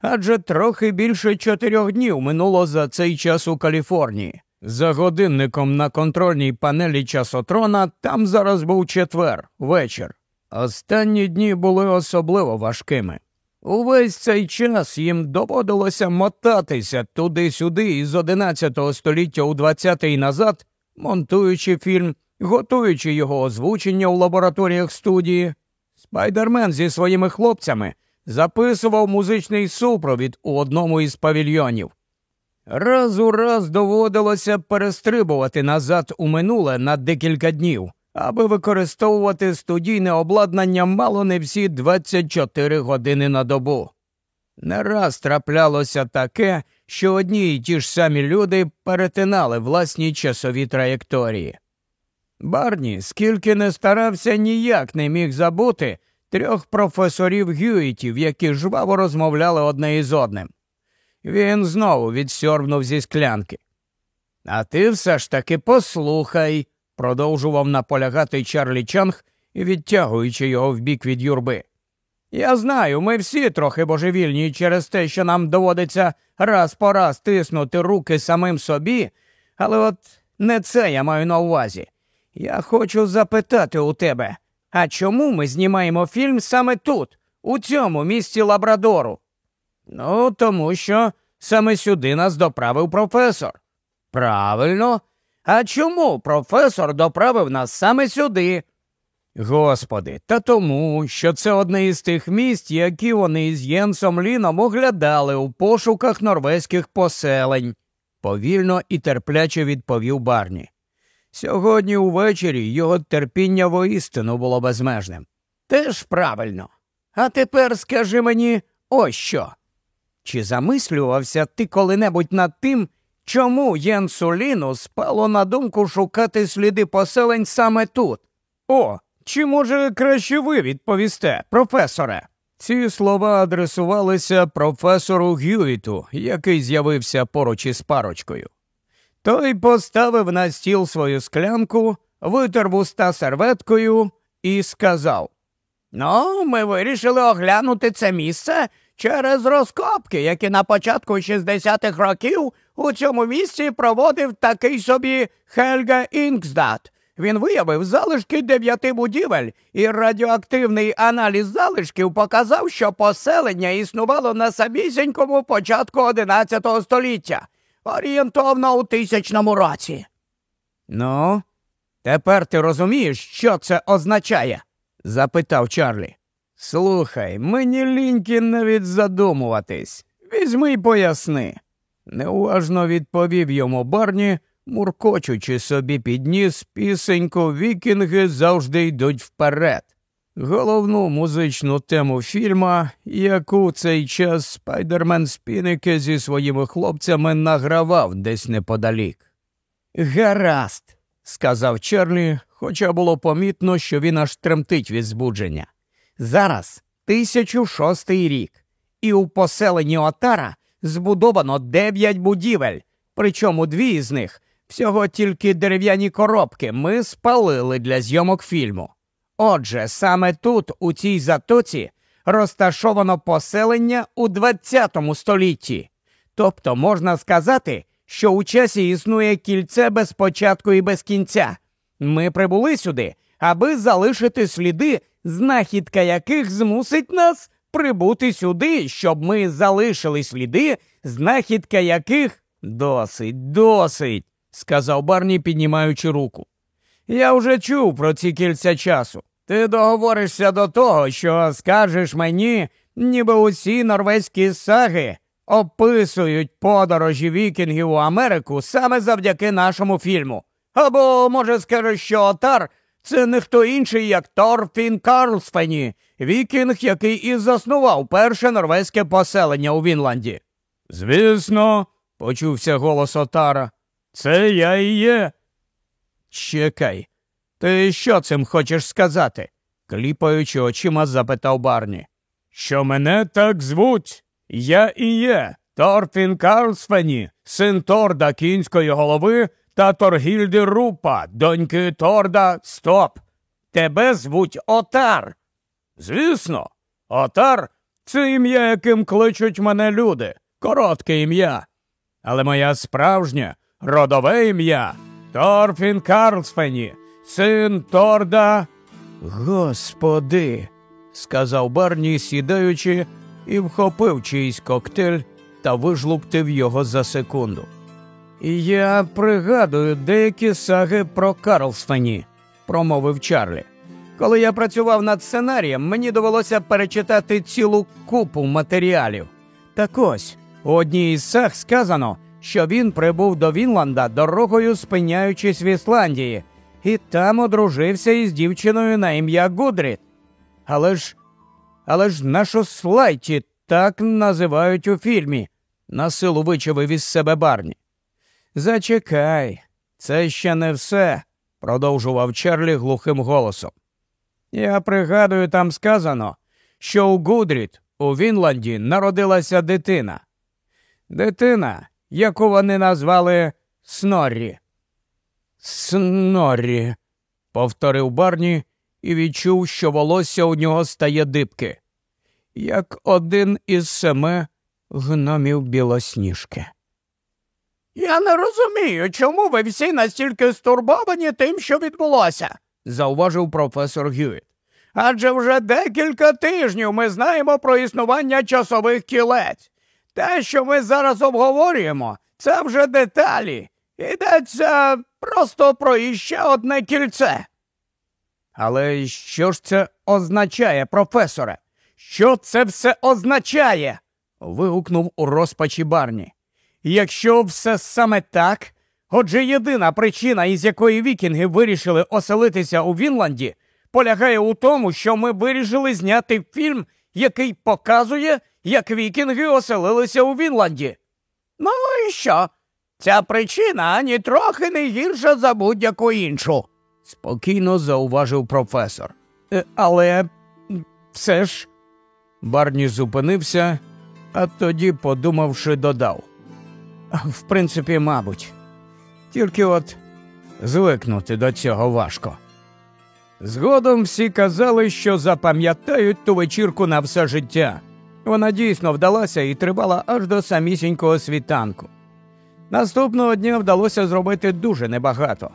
Адже трохи більше чотирьох днів минуло за цей час у Каліфорнії. За годинником на контрольній панелі часотрона там зараз був четвер, вечір. Останні дні були особливо важкими. Увесь цей час їм доводилося мотатися туди-сюди із 11 століття у 20-й назад, монтуючи фільм, готуючи його озвучення у лабораторіях студії. Спайдермен зі своїми хлопцями записував музичний супровід у одному із павільйонів. Раз у раз доводилося перестрибувати назад у минуле на декілька днів, аби використовувати студійне обладнання мало не всі 24 години на добу. Не раз траплялося таке, що одні й ті ж самі люди перетинали власні часові траєкторії. Барні, скільки не старався, ніяк не міг забути трьох професорів Гюїтів, які жваво розмовляли одне із одним. Він знову відсьорбнув зі склянки. А ти все ж таки послухай, продовжував наполягати Чарлі Чанг, відтягуючи його в бік від юрби. Я знаю, ми всі трохи божевільні через те, що нам доводиться раз по раз тиснути руки самим собі, але от не це я маю на увазі. Я хочу запитати у тебе, а чому ми знімаємо фільм саме тут, у цьому місці Лабрадору? Ну, тому що саме сюди нас доправив професор. Правильно. А чому професор доправив нас саме сюди? Господи, та тому, що це одне із тих місць, які вони із Єнсом Ліном оглядали у пошуках норвезьких поселень, повільно і терпляче відповів Барні. Сьогодні увечері його терпіння воістину було безмежним. Теж правильно. А тепер скажи мені ось що. Чи замислювався ти коли-небудь над тим, чому Єнсу Ліну спало на думку шукати сліди поселень саме тут? О, чи може краще ви відповісте, професоре? Ці слова адресувалися професору Гюїту, який з'явився поруч із парочкою. Той поставив на стіл свою склянку, витер вуста серветкою і сказав: Ну, ми вирішили оглянути це місце через розкопки, які на початку 60-х років у цьому місці проводив такий собі Хельга Інксдат. Він виявив залишки дев'яти будівель, і радіоактивний аналіз залишків показав, що поселення існувало на самісінькому початку одинадцятого століття, орієнтовно у тисячному році. Ну, тепер ти розумієш, що це означає? запитав Чарлі. Слухай, мені ліньки навіть задумуватись. Візьми й поясни. Неуважно відповів йому Барні, муркочучи собі під ніс пісеньку вікінги завжди йдуть вперед. Головну музичну тему фільма, яку цей час спайдермен Спінеке зі своїми хлопцями награвав десь неподалік. Гаразд, сказав Чарлі, хоча було помітно, що він аж тремтить від збудження. Зараз 1006 рік, і у поселенні Отара збудовано дев'ять будівель, причому дві з них всього тільки дерев'яні коробки ми спалили для зйомок фільму. Отже, саме тут, у цій затоці, розташовано поселення у ХХ столітті. Тобто можна сказати, що у часі існує кільце без початку і без кінця. Ми прибули сюди, аби залишити сліди, знахідка яких змусить нас прибути сюди, щоб ми залишили сліди, знахідка яких досить, досить, сказав Барні, піднімаючи руку. Я вже чув про ці кільця часу. Ти договоришся до того, що скажеш мені, ніби усі норвезькі саги описують подорожі вікінгів у Америку саме завдяки нашому фільму. Або, може, скажеш, що Отар це не хто інший, як Торфін Карлсфені, вікінг, який і заснував перше норвезьке поселення у Вінланді. Звісно, почувся голос Отара. Це я і є. Чекай, ти що цим хочеш сказати? кліпаючи очима, запитав Барні. Що мене так звуть? Я і є Торфін Карлсфені, син Торда кінської голови та Торгільди Рупа, доньки Торда Стоп. Тебе звуть Отар. Звісно, Отар це ім'я, яким кличуть мене люди, коротке ім'я. Але моя справжнє родове ім'я Торфін Карлсфені, син Торда. Господи, сказав Барні, сідаючи, і вхопив чийсь коктейль та вижлуптив його за секунду. Я пригадую деякі саги про Карлсфені, промовив Чарлі. Коли я працював над сценарієм, мені довелося перечитати цілу купу матеріалів. Так ось у одній із саг сказано, що він прибув до Вінланда дорогою, спиняючись в Ісландії, і там одружився із дівчиною на ім'я Гудріт. Але ж але ж нашу слайті так називають у фільмі, насилу вичавив із себе барні. Зачекай, це ще не все, продовжував Чарлі глухим голосом. Я пригадую, там сказано, що у Гудріт у Вінланді народилася дитина. Дитина, яку вони назвали Сноррі. Сноррі, повторив Барні і відчув, що волосся у нього стає дибки, як один із семи гномів білосніжки. Я не розумію, чому ви всі настільки стурбовані тим, що відбулося, зауважив професор Гюїт. Адже вже декілька тижнів ми знаємо про існування часових кілець. Те, що ми зараз обговорюємо, це вже деталі. Йдеться просто про іще одне кільце. Але що ж це означає, професоре? Що це все означає? вигукнув у розпачі Барні. Якщо все саме так, отже єдина причина, із якої вікінги вирішили оселитися у Вінланді, полягає у тому, що ми вирішили зняти фільм, який показує, як вікінги оселилися у Вінланді. Ну і що? Ця причина ані трохи не гірша за будь-яку іншу, спокійно зауважив професор. «Е, але все ж. Барні зупинився, а тоді, подумавши, додав. В принципі, мабуть, тільки от звикнути до цього важко. Згодом всі казали, що запам'ятають ту вечірку на все життя. Вона дійсно вдалася і тривала аж до самісінького світанку. Наступного дня вдалося зробити дуже небагато.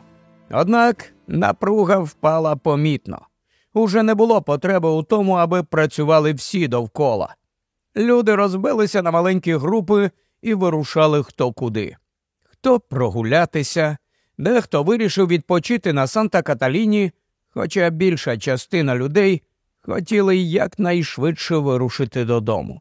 Однак Напруга впала помітно. Уже не було потреби у тому, аби працювали всі довкола. Люди розбилися на маленькі групи і вирушали хто куди. Хто прогулятися, дехто вирішив відпочити на Санта Каталіні, хоча більша частина людей хотіли якнайшвидше вирушити додому.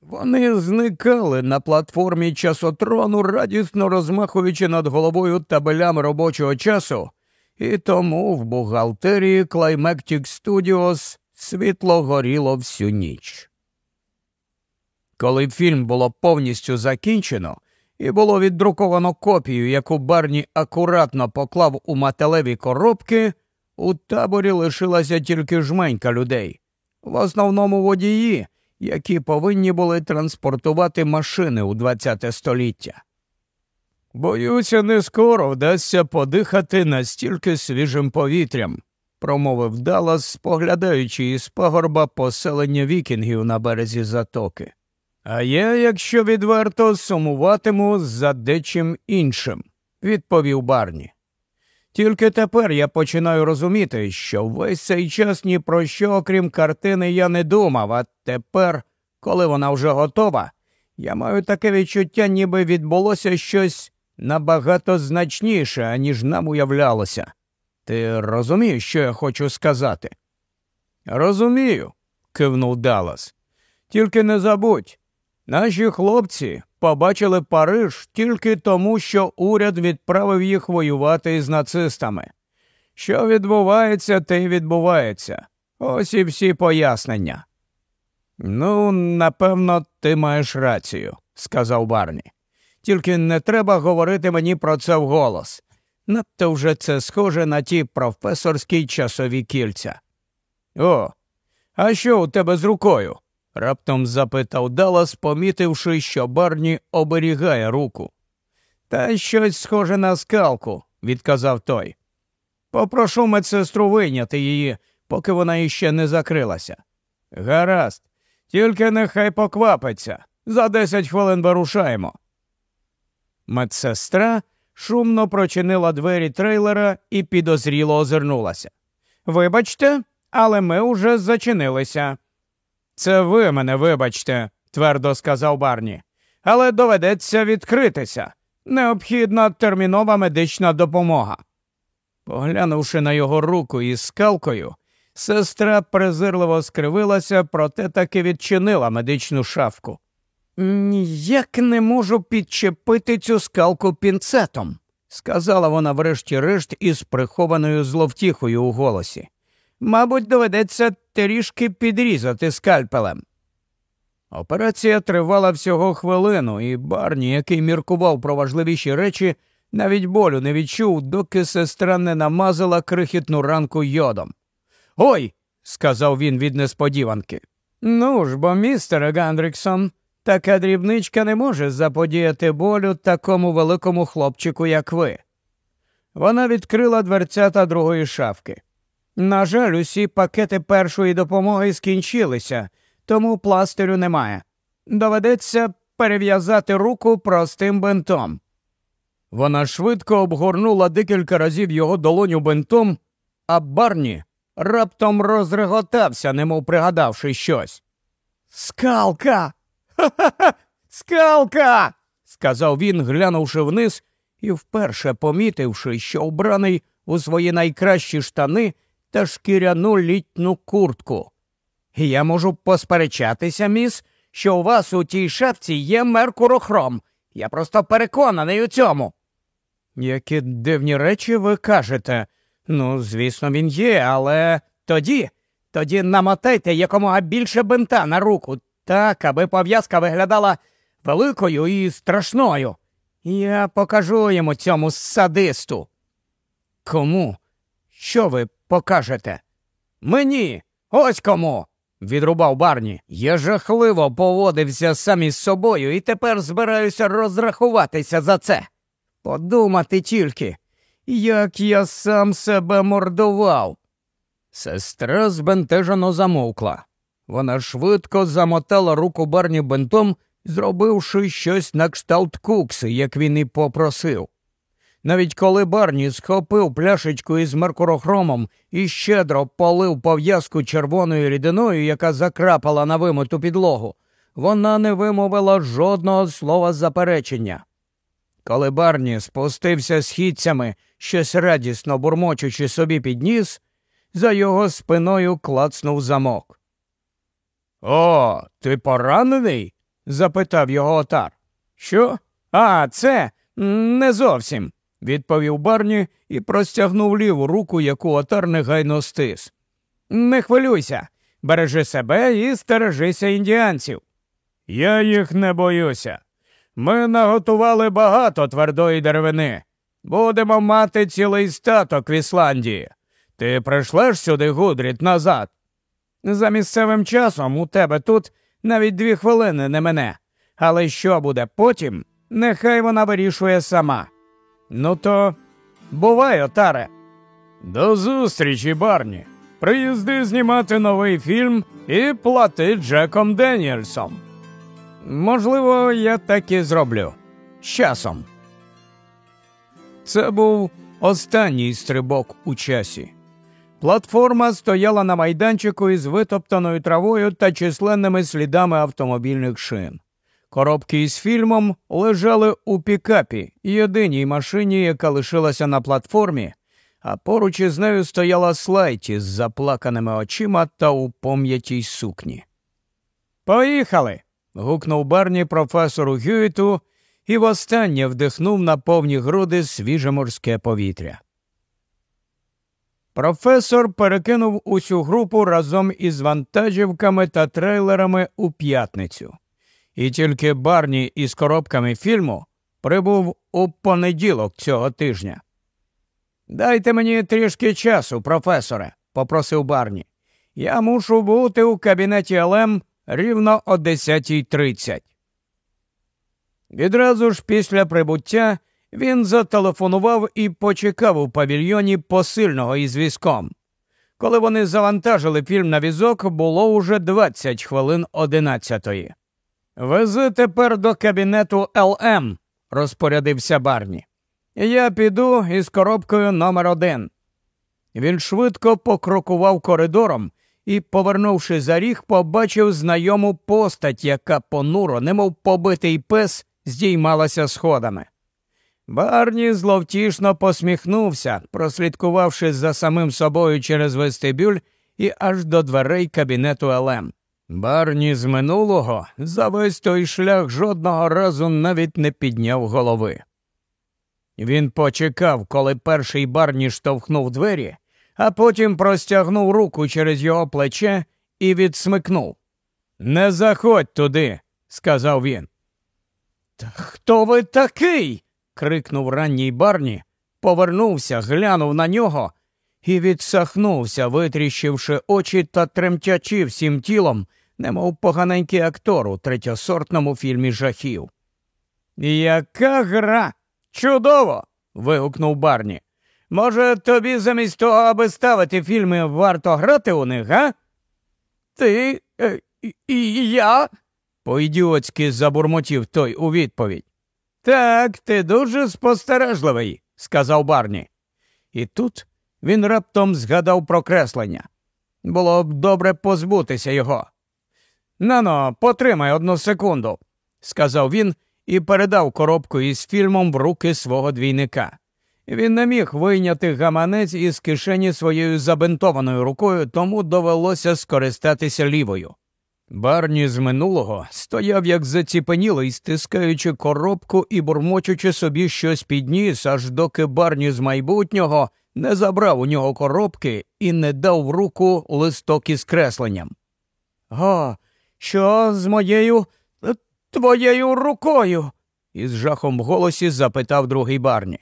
Вони зникали на платформі часотрону, радісно розмахуючи над головою табелями робочого часу, і тому в бухгалтерії Climatic Studios світло горіло всю ніч. Коли фільм було повністю закінчено і було віддруковано копію, яку Барні акуратно поклав у металеві коробки, у таборі лишилася тільки жменька людей, в основному водії, які повинні були транспортувати машини у ХХ століття. Боюся, не скоро вдасться подихати настільки свіжим повітрям, промовив Даллас, споглядаючи із пагорба поселення вікінгів на березі затоки. А я, якщо відверто, сумуватиму за дечим іншим, відповів Барні. Тільки тепер я починаю розуміти, що весь цей час ні про що, окрім картини, я не думав, а тепер, коли вона вже готова, я маю таке відчуття, ніби відбулося щось набагато значніше, аніж нам уявлялося. Ти розумієш, що я хочу сказати? Розумію, кивнув Даллас. Тільки не забудь, наші хлопці побачили Париж тільки тому, що уряд відправив їх воювати із нацистами. Що відбувається, те й відбувається. Ось і всі пояснення. Ну, напевно, ти маєш рацію, сказав Барні. Тільки не треба говорити мені про це вголос. Надто вже це схоже на ті професорські часові кільця. О, а що у тебе з рукою? Раптом запитав Даллас, помітивши, що Барні оберігає руку. Та щось схоже на скалку, відказав той. Попрошу медсестру вийняти її, поки вона іще не закрилася. Гаразд, тільки нехай поквапиться. За десять хвилин вирушаємо. Медсестра шумно прочинила двері трейлера і підозріло озирнулася. Вибачте, але ми уже зачинилися. Це ви мене вибачте, твердо сказав Барні, але доведеться відкритися. Необхідна термінова медична допомога. Поглянувши на його руку із скалкою, сестра презирливо скривилася, проте таки відчинила медичну шафку. Ніяк не можу підчепити цю скалку пінцетом, сказала вона врешті-решт із прихованою зловтіхою у голосі. Мабуть, доведеться трішки підрізати скальпелем. Операція тривала всього хвилину, і Барні, який міркував про важливіші речі, навіть болю не відчув, доки сестра не намазала крихітну ранку йодом. Ой, сказав він від несподіванки. Ну ж бо, містере Гандріксон, така дрібничка не може заподіяти болю такому великому хлопчику, як ви. Вона відкрила дверцята другої шафки. На жаль, усі пакети першої допомоги скінчилися, тому пластирю немає. Доведеться перев'язати руку простим бинтом. Вона швидко обгорнула декілька разів його долоню бинтом, а Барні раптом розреготався, немов пригадавши щось. Скалка. Ха-ха-ха! Скалка. сказав він, глянувши вниз і вперше помітивши, що вбраний у свої найкращі штани та шкіряну літню куртку. Я можу посперечатися, міс, що у вас у тій шапці є меркурохром. Я просто переконаний у цьому. Які дивні речі ви кажете. Ну, звісно, він є, але тоді, тоді намотайте якомога більше бинта на руку, так, аби пов'язка виглядала великою і страшною. Я покажу йому цьому садисту. Кому? Що ви покажете? Мені, ось кому. відрубав Барні. Я жахливо поводився сам із собою і тепер збираюся розрахуватися за це. Подумати тільки, як я сам себе мордував. Сестра збентежено замовкла. Вона швидко замотала руку Барні бентом, зробивши щось на кшталт кукси, як він і попросив. Навіть коли Барні схопив пляшечку із меркурохромом і щедро полив пов'язку червоною рідиною, яка закрапала на вимиту підлогу, вона не вимовила жодного слова заперечення. Коли Барні спустився східцями, щось радісно бурмочучи собі під ніс, за його спиною клацнув замок. О, ти поранений? запитав його отар. Що? А, це не зовсім, відповів Барні і простягнув ліву руку, яку отар негайно стис. Не хвилюйся, бережи себе і стережися індіанців. Я їх не боюся. Ми наготували багато твердої деревини. Будемо мати цілий статок в Ісландії. Ти прийшлеш сюди, Гудріт, назад. За місцевим часом у тебе тут навіть дві хвилини не мене. Але що буде потім, нехай вона вирішує сама. Ну то бувай, отаре. До зустрічі, Барні. Приїзди знімати новий фільм і плати Джеком Деніельсом. Можливо, я так і зроблю. З часом. Це був останній стрибок у часі. Платформа стояла на майданчику із витоптаною травою та численними слідами автомобільних шин. Коробки із фільмом лежали у пікапі, єдиній машині, яка лишилася на платформі, а поруч із нею стояла слайті з заплаканими очима та у пом'ятій сукні. Поїхали. гукнув Барні професору Гюйту і востаннє вдихнув на повні груди свіже морське повітря. Професор перекинув усю групу разом із вантажівками та трейлерами у п'ятницю, і тільки Барні із коробками фільму прибув у понеділок цього тижня. Дайте мені трішки часу, професоре, попросив Барні. Я мушу бути у кабінеті ЛМ рівно о 10.30. Відразу ж після прибуття він зателефонував і почекав у павільйоні посильного із візком. Коли вони завантажили фільм на візок, було уже 20 хвилин одинадцятої. Вези тепер до кабінету ЛМ, розпорядився Барні. Я піду із коробкою номер один. Він швидко покрокував коридором і, повернувши за ріг, побачив знайому постать, яка понуро, немов побитий пес, здіймалася сходами. Барні зловтішно посміхнувся, прослідкувавши за самим собою через вестибюль і аж до дверей кабінету Елем. Барні з минулого за весь той шлях жодного разу навіть не підняв голови. Він почекав, коли перший барні штовхнув двері, а потім простягнув руку через його плече і відсмикнув. Не заходь туди, сказав він. Та хто ви такий? крикнув ранній барні, повернувся, глянув на нього і відсахнувся, витріщивши очі та тремтячи всім тілом, немов поганенький актор у третьосортному фільмі жахів. Яка гра? Чудово. вигукнув Барні. Може, тобі замість того, аби ставити фільми, варто грати у них, га? Ти е, і я? по ідіотськи забурмотів той у відповідь. Так, ти дуже спостережливий, сказав Барні. І тут він раптом згадав про креслення. Було б добре позбутися його. Нано, потримай одну секунду, сказав він і передав коробку із фільмом в руки свого двійника. Він не міг вийняти гаманець із кишені своєю забинтованою рукою, тому довелося скористатися лівою. Барні з минулого стояв як заціпенілий, стискаючи коробку і бурмочучи собі щось під ніс, аж доки Барні з майбутнього не забрав у нього коробки і не дав в руку листок із кресленням. Га, що з моєю е, твоєю рукою? із жахом в голосі запитав другий Барні.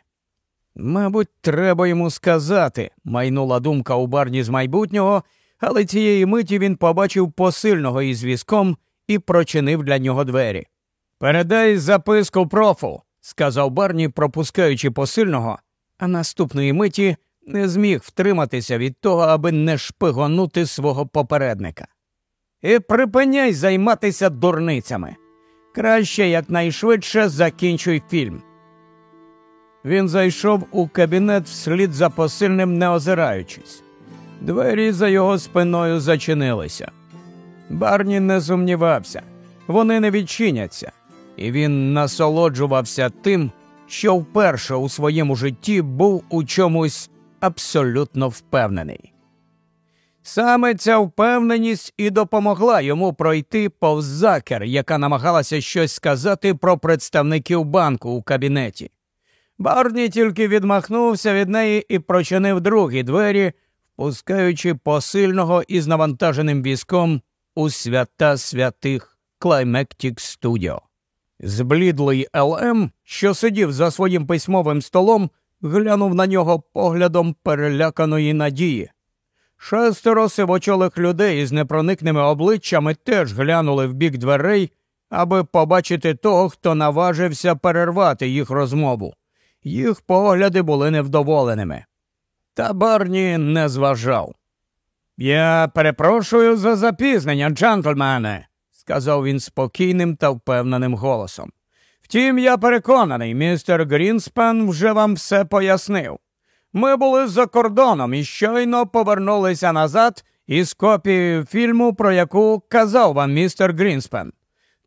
Мабуть, треба йому сказати, майнула думка у барні з майбутнього, але цієї миті він побачив посильного із візком і прочинив для нього двері. Передай записку профу, сказав Барні, пропускаючи посильного, а наступної миті не зміг втриматися від того, аби не шпигонути свого попередника. І припиняй займатися дурницями. Краще якнайшвидше закінчуй фільм. Він зайшов у кабінет вслід за посильним, не озираючись. Двері за його спиною зачинилися. Барні не сумнівався, вони не відчиняться, і він насолоджувався тим, що вперше у своєму житті був у чомусь абсолютно впевнений. Саме ця впевненість і допомогла йому пройти повз закер, яка намагалася щось сказати про представників банку у кабінеті. Барні тільки відмахнувся від неї і прочинив другі двері, впускаючи посильного із навантаженим візком у свята святих Клаймектік Студіо. Зблідлий ЛМ, що сидів за своїм письмовим столом, глянув на нього поглядом переляканої надії. Шестеро сивочолих людей із непроникними обличчями теж глянули в бік дверей, аби побачити того, хто наважився перервати їх розмову. Їх погляди були невдоволеними. Та Барні не зважав. Я перепрошую за запізнення, джентльмени, сказав він спокійним та впевненим голосом. Втім, я переконаний, містер Грінспен вже вам все пояснив. Ми були за кордоном і щойно повернулися назад із копією фільму, про яку казав вам містер Грінспен.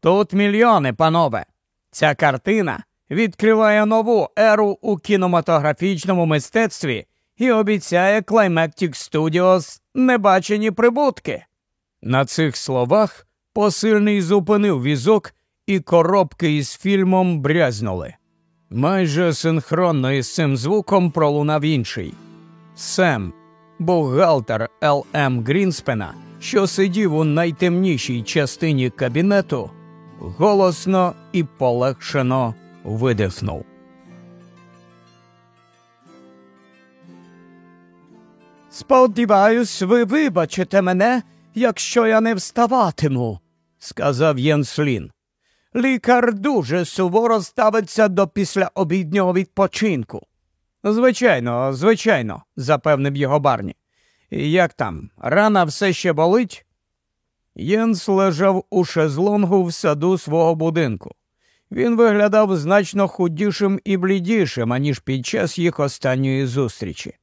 Тут мільйони, панове. Ця картина відкриває нову еру у кінематографічному мистецтві і обіцяє Climatic Studios небачені прибутки. На цих словах посильний зупинив візок, і коробки із фільмом брязнули. Майже синхронно із цим звуком пролунав інший. Сем, бухгалтер Л. М. Грінспена, що сидів у найтемнішій частині кабінету, голосно і полегшено видихнув. Сподіваюсь, ви вибачите мене, якщо я не вставатиму, сказав Єнслін. Лікар дуже суворо ставиться до післяобіднього відпочинку. Звичайно, звичайно, запевнив його барні. Як там, рана все ще болить? Єнс лежав у шезлонгу в саду свого будинку. Він виглядав значно худішим і блідішим, аніж під час їх останньої зустрічі.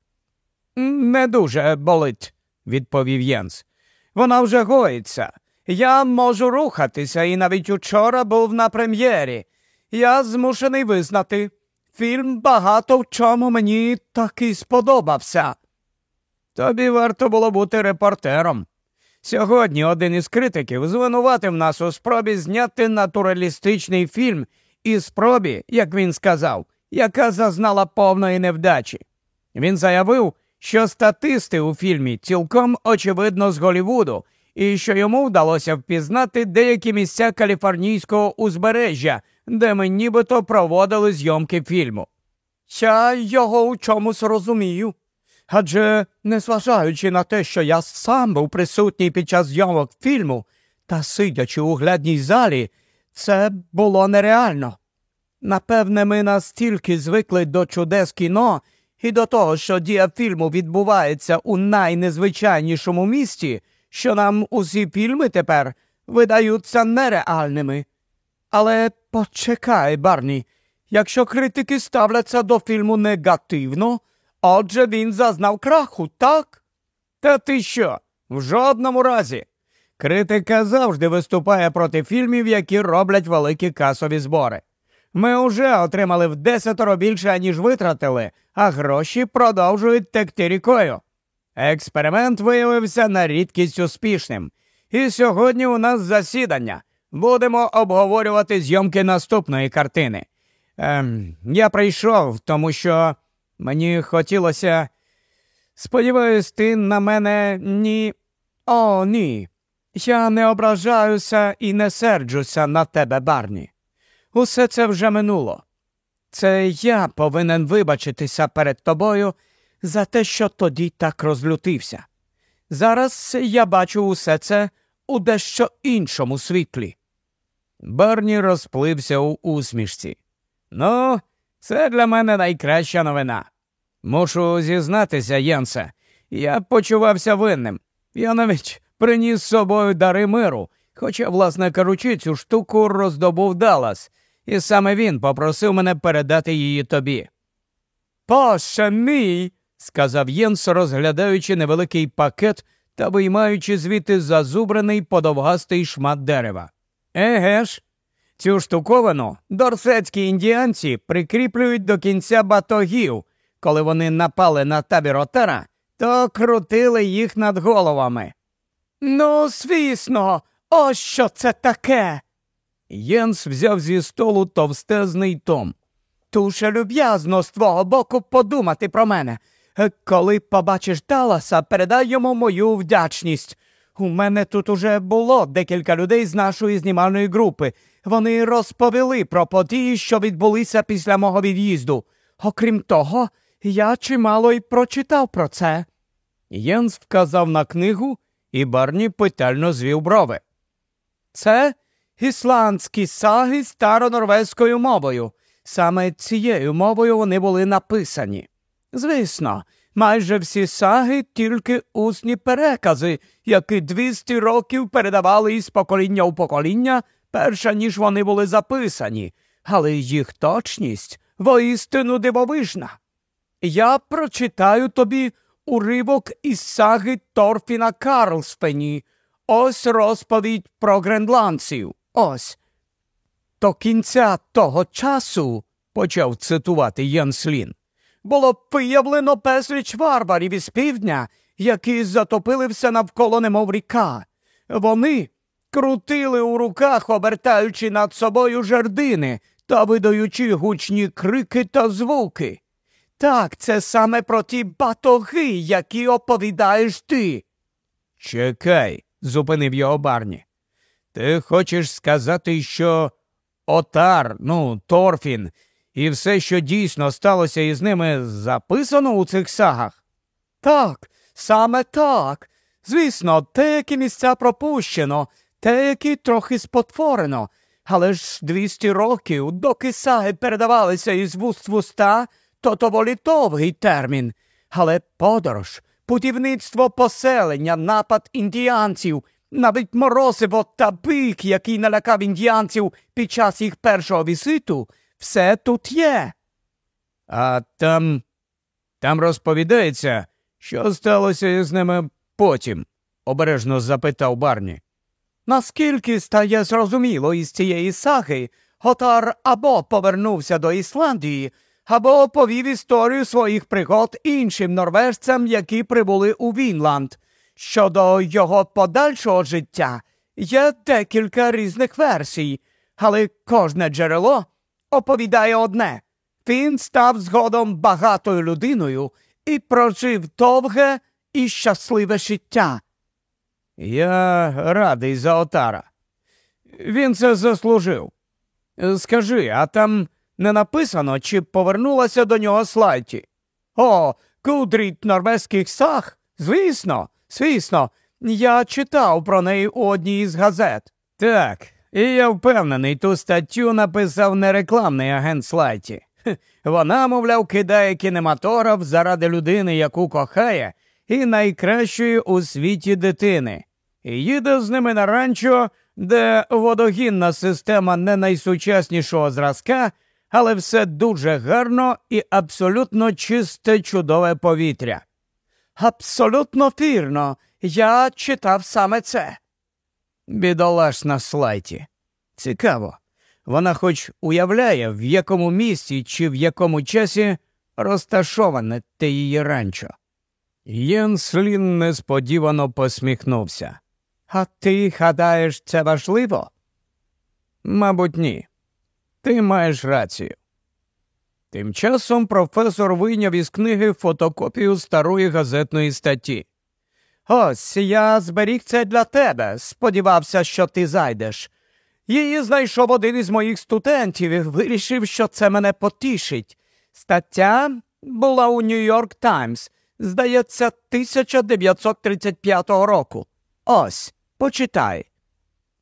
Не дуже болить, відповів Єнс. Вона вже гоїться. Я можу рухатися і навіть учора був на прем'єрі. Я змушений визнати. Фільм багато в чому мені таки сподобався. Тобі варто було бути репортером. Сьогодні один із критиків звинуватив нас у спробі зняти натуралістичний фільм і спробі, як він сказав, яка зазнала повної невдачі. Він заявив, що статисти у фільмі цілком очевидно з Голівуду, і що йому вдалося впізнати деякі місця каліфорнійського узбережжя, де ми нібито проводили зйомки фільму. Я його у чомусь розумію. Адже, незважаючи на те, що я сам був присутній під час зйомок фільму та сидячи у глядній залі, це було нереально. Напевне, ми настільки звикли до чудес кіно і до того, що дія фільму відбувається у найнезвичайнішому місті, що нам усі фільми тепер видаються нереальними. Але почекай, Барні, якщо критики ставляться до фільму негативно, отже він зазнав краху, так? Та ти що? В жодному разі. Критика завжди виступає проти фільмів, які роблять великі касові збори. Ми вже отримали в десятеро більше, ніж витратили, а гроші продовжують текти рікою. Експеримент виявився на рідкість успішним. І сьогодні у нас засідання. Будемо обговорювати зйомки наступної картини. Ем, Я прийшов, тому що мені хотілося. Сподіваюсь, ти на мене ні. О, ні. Я не ображаюся і не серджуся на тебе, Барні. Усе це вже минуло. Це я повинен вибачитися перед тобою за те, що тоді так розлютився. Зараз я бачу усе це у дещо іншому світлі. Барні розплився у усмішці. Ну, це для мене найкраща новина. Мушу зізнатися, Єнсе, я почувався винним. Я навіть приніс з собою дари миру, хоча, власне кажучи, цю штуку роздобув Даллас, і саме він попросив мене передати її тобі. Боже мій, сказав Єнс, розглядаючи невеликий пакет та виймаючи звідти зазубрений подовгастий шмат дерева. Еге ж, цю штуковину дорсецькі індіанці прикріплюють до кінця батогів. Коли вони напали на табір отара, то крутили їх над головами. Ну, звісно, ось що це таке. Єнс взяв зі столу товстезний том. Туше люб'язно з твого боку подумати про мене. Коли побачиш Таласа, передай йому мою вдячність. У мене тут уже було декілька людей з нашої знімальної групи. Вони розповіли про події, що відбулися після мого від'їзду. Окрім того, я чимало й прочитав про це. Єнс вказав на книгу, і Барні питально звів брови. Це ісландські саги старонорвезькою мовою. Саме цією мовою вони були написані. Звісно, майже всі саги тільки усні перекази, які 200 років передавали із покоління у покоління, перша ніж вони були записані, але їх точність воістину дивовижна. Я прочитаю тобі уривок із саги Торфіна Карлспені. Ось розповідь про гренландців. Ось. До кінця того часу, почав цитувати Янслін, було виявлено безліч варварів із півдня, які затопили все навколо немов ріка. Вони крутили у руках, обертаючи над собою жердини та видаючи гучні крики та звуки. Так, це саме про ті батоги, які оповідаєш ти. Чекай, зупинив його Барні. Ти хочеш сказати, що отар, ну, торфін, і все, що дійсно сталося із ними, записано у цих сагах? Так, саме так. Звісно, деякі місця пропущено, деякі трохи спотворено, але ж 200 років, доки саги передавалися із вуст в уста, то доволі довгий термін. Але подорож, путівництво поселення, напад індіанців, навіть морозиво та бик, який налякав індіанців під час їх першого візиту, все тут є. А там там розповідається, що сталося із ними потім? обережно запитав Барні. Наскільки стає зрозуміло із цієї саги, Готар або повернувся до Ісландії, або оповів історію своїх пригод іншим норвежцям, які прибули у Вінланд. Щодо його подальшого життя є декілька різних версій, але кожне джерело оповідає одне він став згодом багатою людиною і прожив довге і щасливе життя. Я радий за отара. Він це заслужив. Скажи, а там не написано, чи повернулася до нього слайті? О, кудріт норвезьких саг? Звісно, звісно, я читав про неї у одній із газет. Так, і я впевнений, ту статтю написав не рекламний агент Слайті. Вона, мовляв, кидає кінематограф заради людини, яку кохає, і найкращої у світі дитини. І їде з ними на ранчо, де водогінна система не найсучаснішого зразка, але все дуже гарно і абсолютно чисте чудове повітря. Абсолютно вірно, я читав саме це. Бідолаш на слайті. Цікаво. Вона хоч уявляє, в якому місці чи в якому часі розташоване те її ранчо. Єнслін несподівано посміхнувся. А ти гадаєш, це важливо? Мабуть, ні. Ти маєш рацію. Тим часом професор вийняв із книги фотокопію старої газетної статті. Ось я зберіг це для тебе. Сподівався, що ти зайдеш. Її знайшов один із моїх студентів і вирішив, що це мене потішить. Стаття була у Нью-Йорк Таймс, здається, 1935 року. Ось, почитай.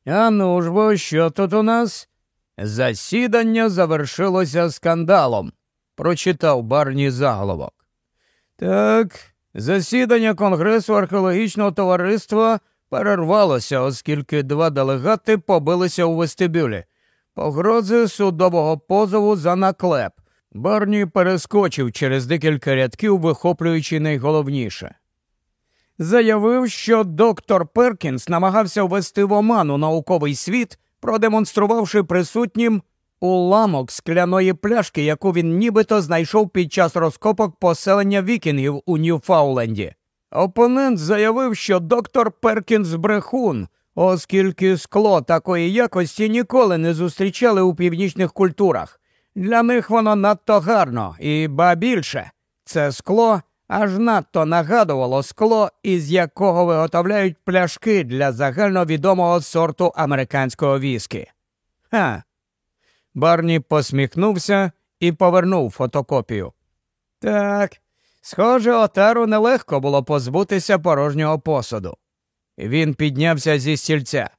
А ну ж бо, що тут у нас? Засідання завершилося скандалом, прочитав Барні заголовок. Так, засідання Конгресу археологічного товариства перервалося, оскільки два делегати побилися у вестибюлі. Погрози судового позову за наклеп. Барні перескочив через декілька рядків, вихоплюючи найголовніше. Заявив, що доктор Перкінс намагався ввести в оману науковий світ, продемонструвавши присутнім уламок скляної пляшки, яку він нібито знайшов під час розкопок поселення вікінгів у Ньюфауленді. Опонент заявив, що доктор Перкінс брехун, оскільки скло такої якості ніколи не зустрічали у північних культурах. Для них воно надто гарно, і ба більше це скло аж надто нагадувало скло, із якого виготовляють пляшки для загальновідомого сорту американського віскі. Ха. Барні посміхнувся і повернув фотокопію. Так, схоже, отару нелегко було позбутися порожнього посуду. Він піднявся зі стільця.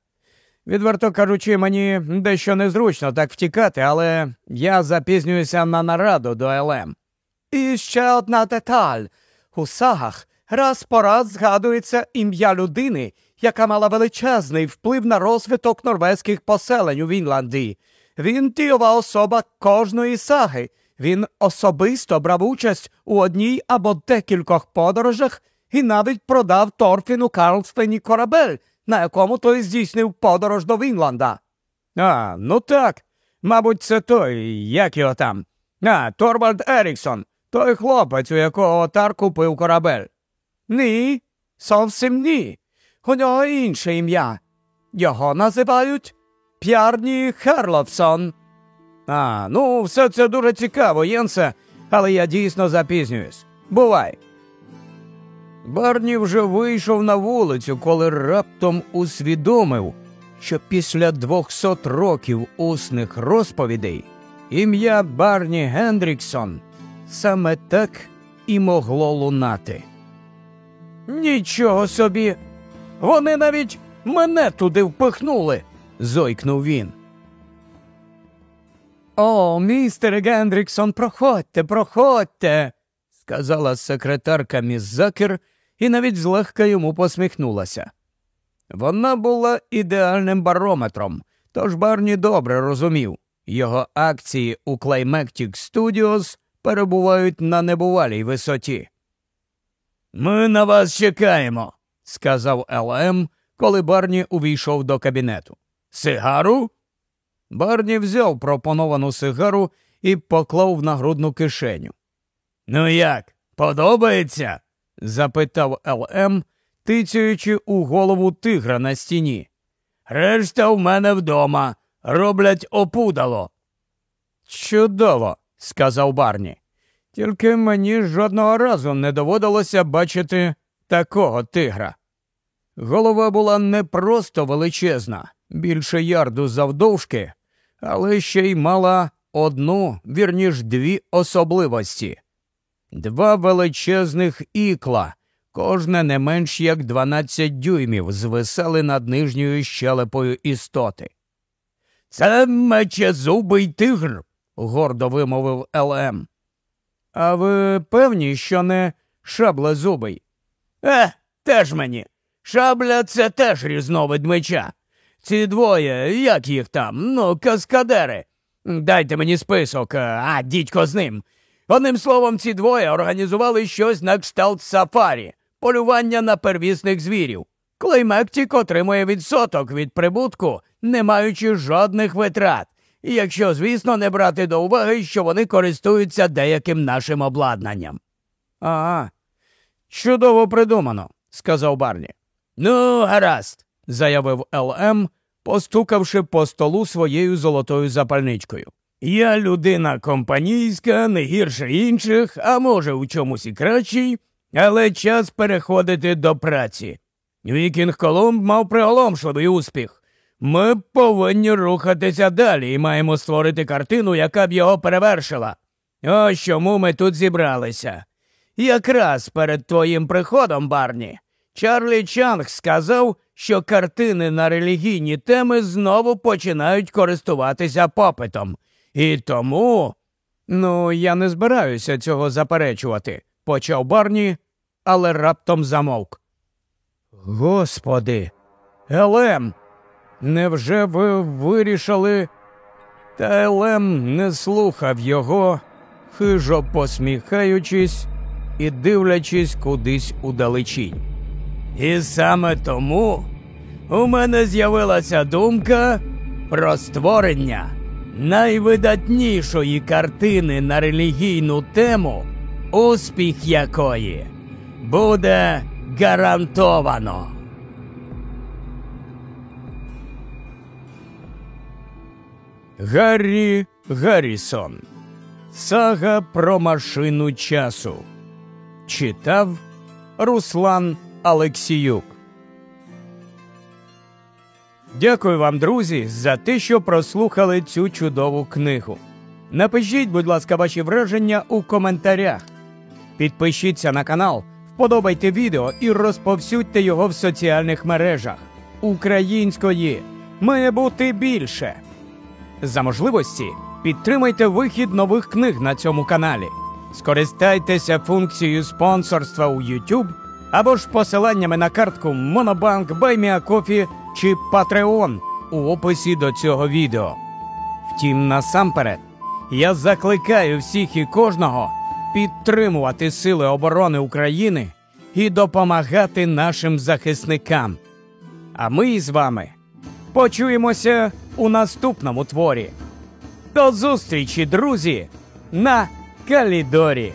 Відверто кажучи, мені дещо незручно так втікати, але я запізнююся на нараду до ЛМ. І ще одна деталь. У сагах раз по раз згадується ім'я людини, яка мала величезний вплив на розвиток норвезьких поселень у Вінландії. Він дієва особа кожної саги. Він особисто брав участь у одній або декількох подорожах і навіть продав Торфіну Карлстені корабель, на якому той здійснив подорож до Вінланда. А, ну так. Мабуть, це той, як його там. А, Торвальд Еріксон, той хлопець, у якого отар купив корабель. Ні, зовсім ні. У нього інше ім'я. Його називають П'ярні Херловсон. А, ну, все це дуже цікаво, Єнсе, але я дійсно запізнююсь. Бувай. Барні вже вийшов на вулицю, коли раптом усвідомив, що після двохсот років усних розповідей ім'я Барні Гендріксон саме так і могло лунати. Нічого собі. Вони навіть мене туди впихнули, зойкнув він. О, містер Гендріксон, проходьте, проходьте, сказала секретарка міс Закер і навіть злегка йому посміхнулася. Вона була ідеальним барометром, тож Барні добре розумів, його акції у Climatic Studios перебувають на небувалій висоті. Ми на вас чекаємо, сказав ЛМ, коли Барні увійшов до кабінету. Сигару? Барні взяв пропоновану сигару і поклав на грудну кишеню. Ну як, подобається? запитав ЛМ, тицяючи у голову тигра на стіні. Решта в мене вдома. Роблять опудало. Чудово, сказав Барні. Тільки мені жодного разу не доводилося бачити такого тигра. Голова була не просто величезна, більше ярду завдовжки, але ще й мала одну, вірніш дві особливості. Два величезних ікла, кожне не менш як 12 дюймів, звисали над нижньою щелепою істоти. Це мечезубий тигр, гордо вимовив ЛМ. А ви певні, що не шаблезубий? Е, теж мені. Шабля це теж різновид меча. Ці двоє, як їх там, ну, каскадери. Дайте мені список, а дідько з ним. Одним словом, ці двоє організували щось на кшталт сафарі, полювання на первісних звірів. Клеймектік отримує відсоток від прибутку, не маючи жодних витрат, і якщо, звісно, не брати до уваги, що вони користуються деяким нашим обладнанням. Ага, чудово придумано, сказав Барні. Ну, гаразд, заявив ЛМ, постукавши по столу своєю золотою запальничкою. Я людина компанійська, не гірше інших, а може, у чомусь і кращий, але час переходити до праці. Вікінг Колумб мав приголомшливий успіх. Ми повинні рухатися далі і маємо створити картину, яка б його перевершила. Ось чому ми тут зібралися. Якраз перед твоїм приходом, Барні, Чарлі Чанг сказав, що картини на релігійні теми знову починають користуватися попитом. І тому. Ну, я не збираюся цього заперечувати, почав Барні, але раптом замовк. Господи, Елем, невже ви вирішили? Та Елем не слухав його, хижо посміхаючись і дивлячись кудись удалечінь. І саме тому у мене з'явилася думка про створення найвидатнішої картини на релігійну тему, успіх якої буде гарантовано. Гаррі Гаррісон. Сага про машину часу. Читав Руслан Алексіюк. Дякую вам, друзі, за те, що прослухали цю чудову книгу. Напишіть, будь ласка, ваші враження у коментарях. Підпишіться на канал, вподобайте відео і розповсюдьте його в соціальних мережах. Української має бути більше. За можливості підтримайте вихід нових книг на цьому каналі. Скористайтеся функцією спонсорства у YouTube або ж посиланнями на картку Monobank, BuyMeACoffee чи Patreon у описі до цього відео. Втім, насамперед, я закликаю всіх і кожного підтримувати Сили оборони України і допомагати нашим захисникам. А ми з вами почуємося у наступному творі. До зустрічі, друзі, на Калідорі!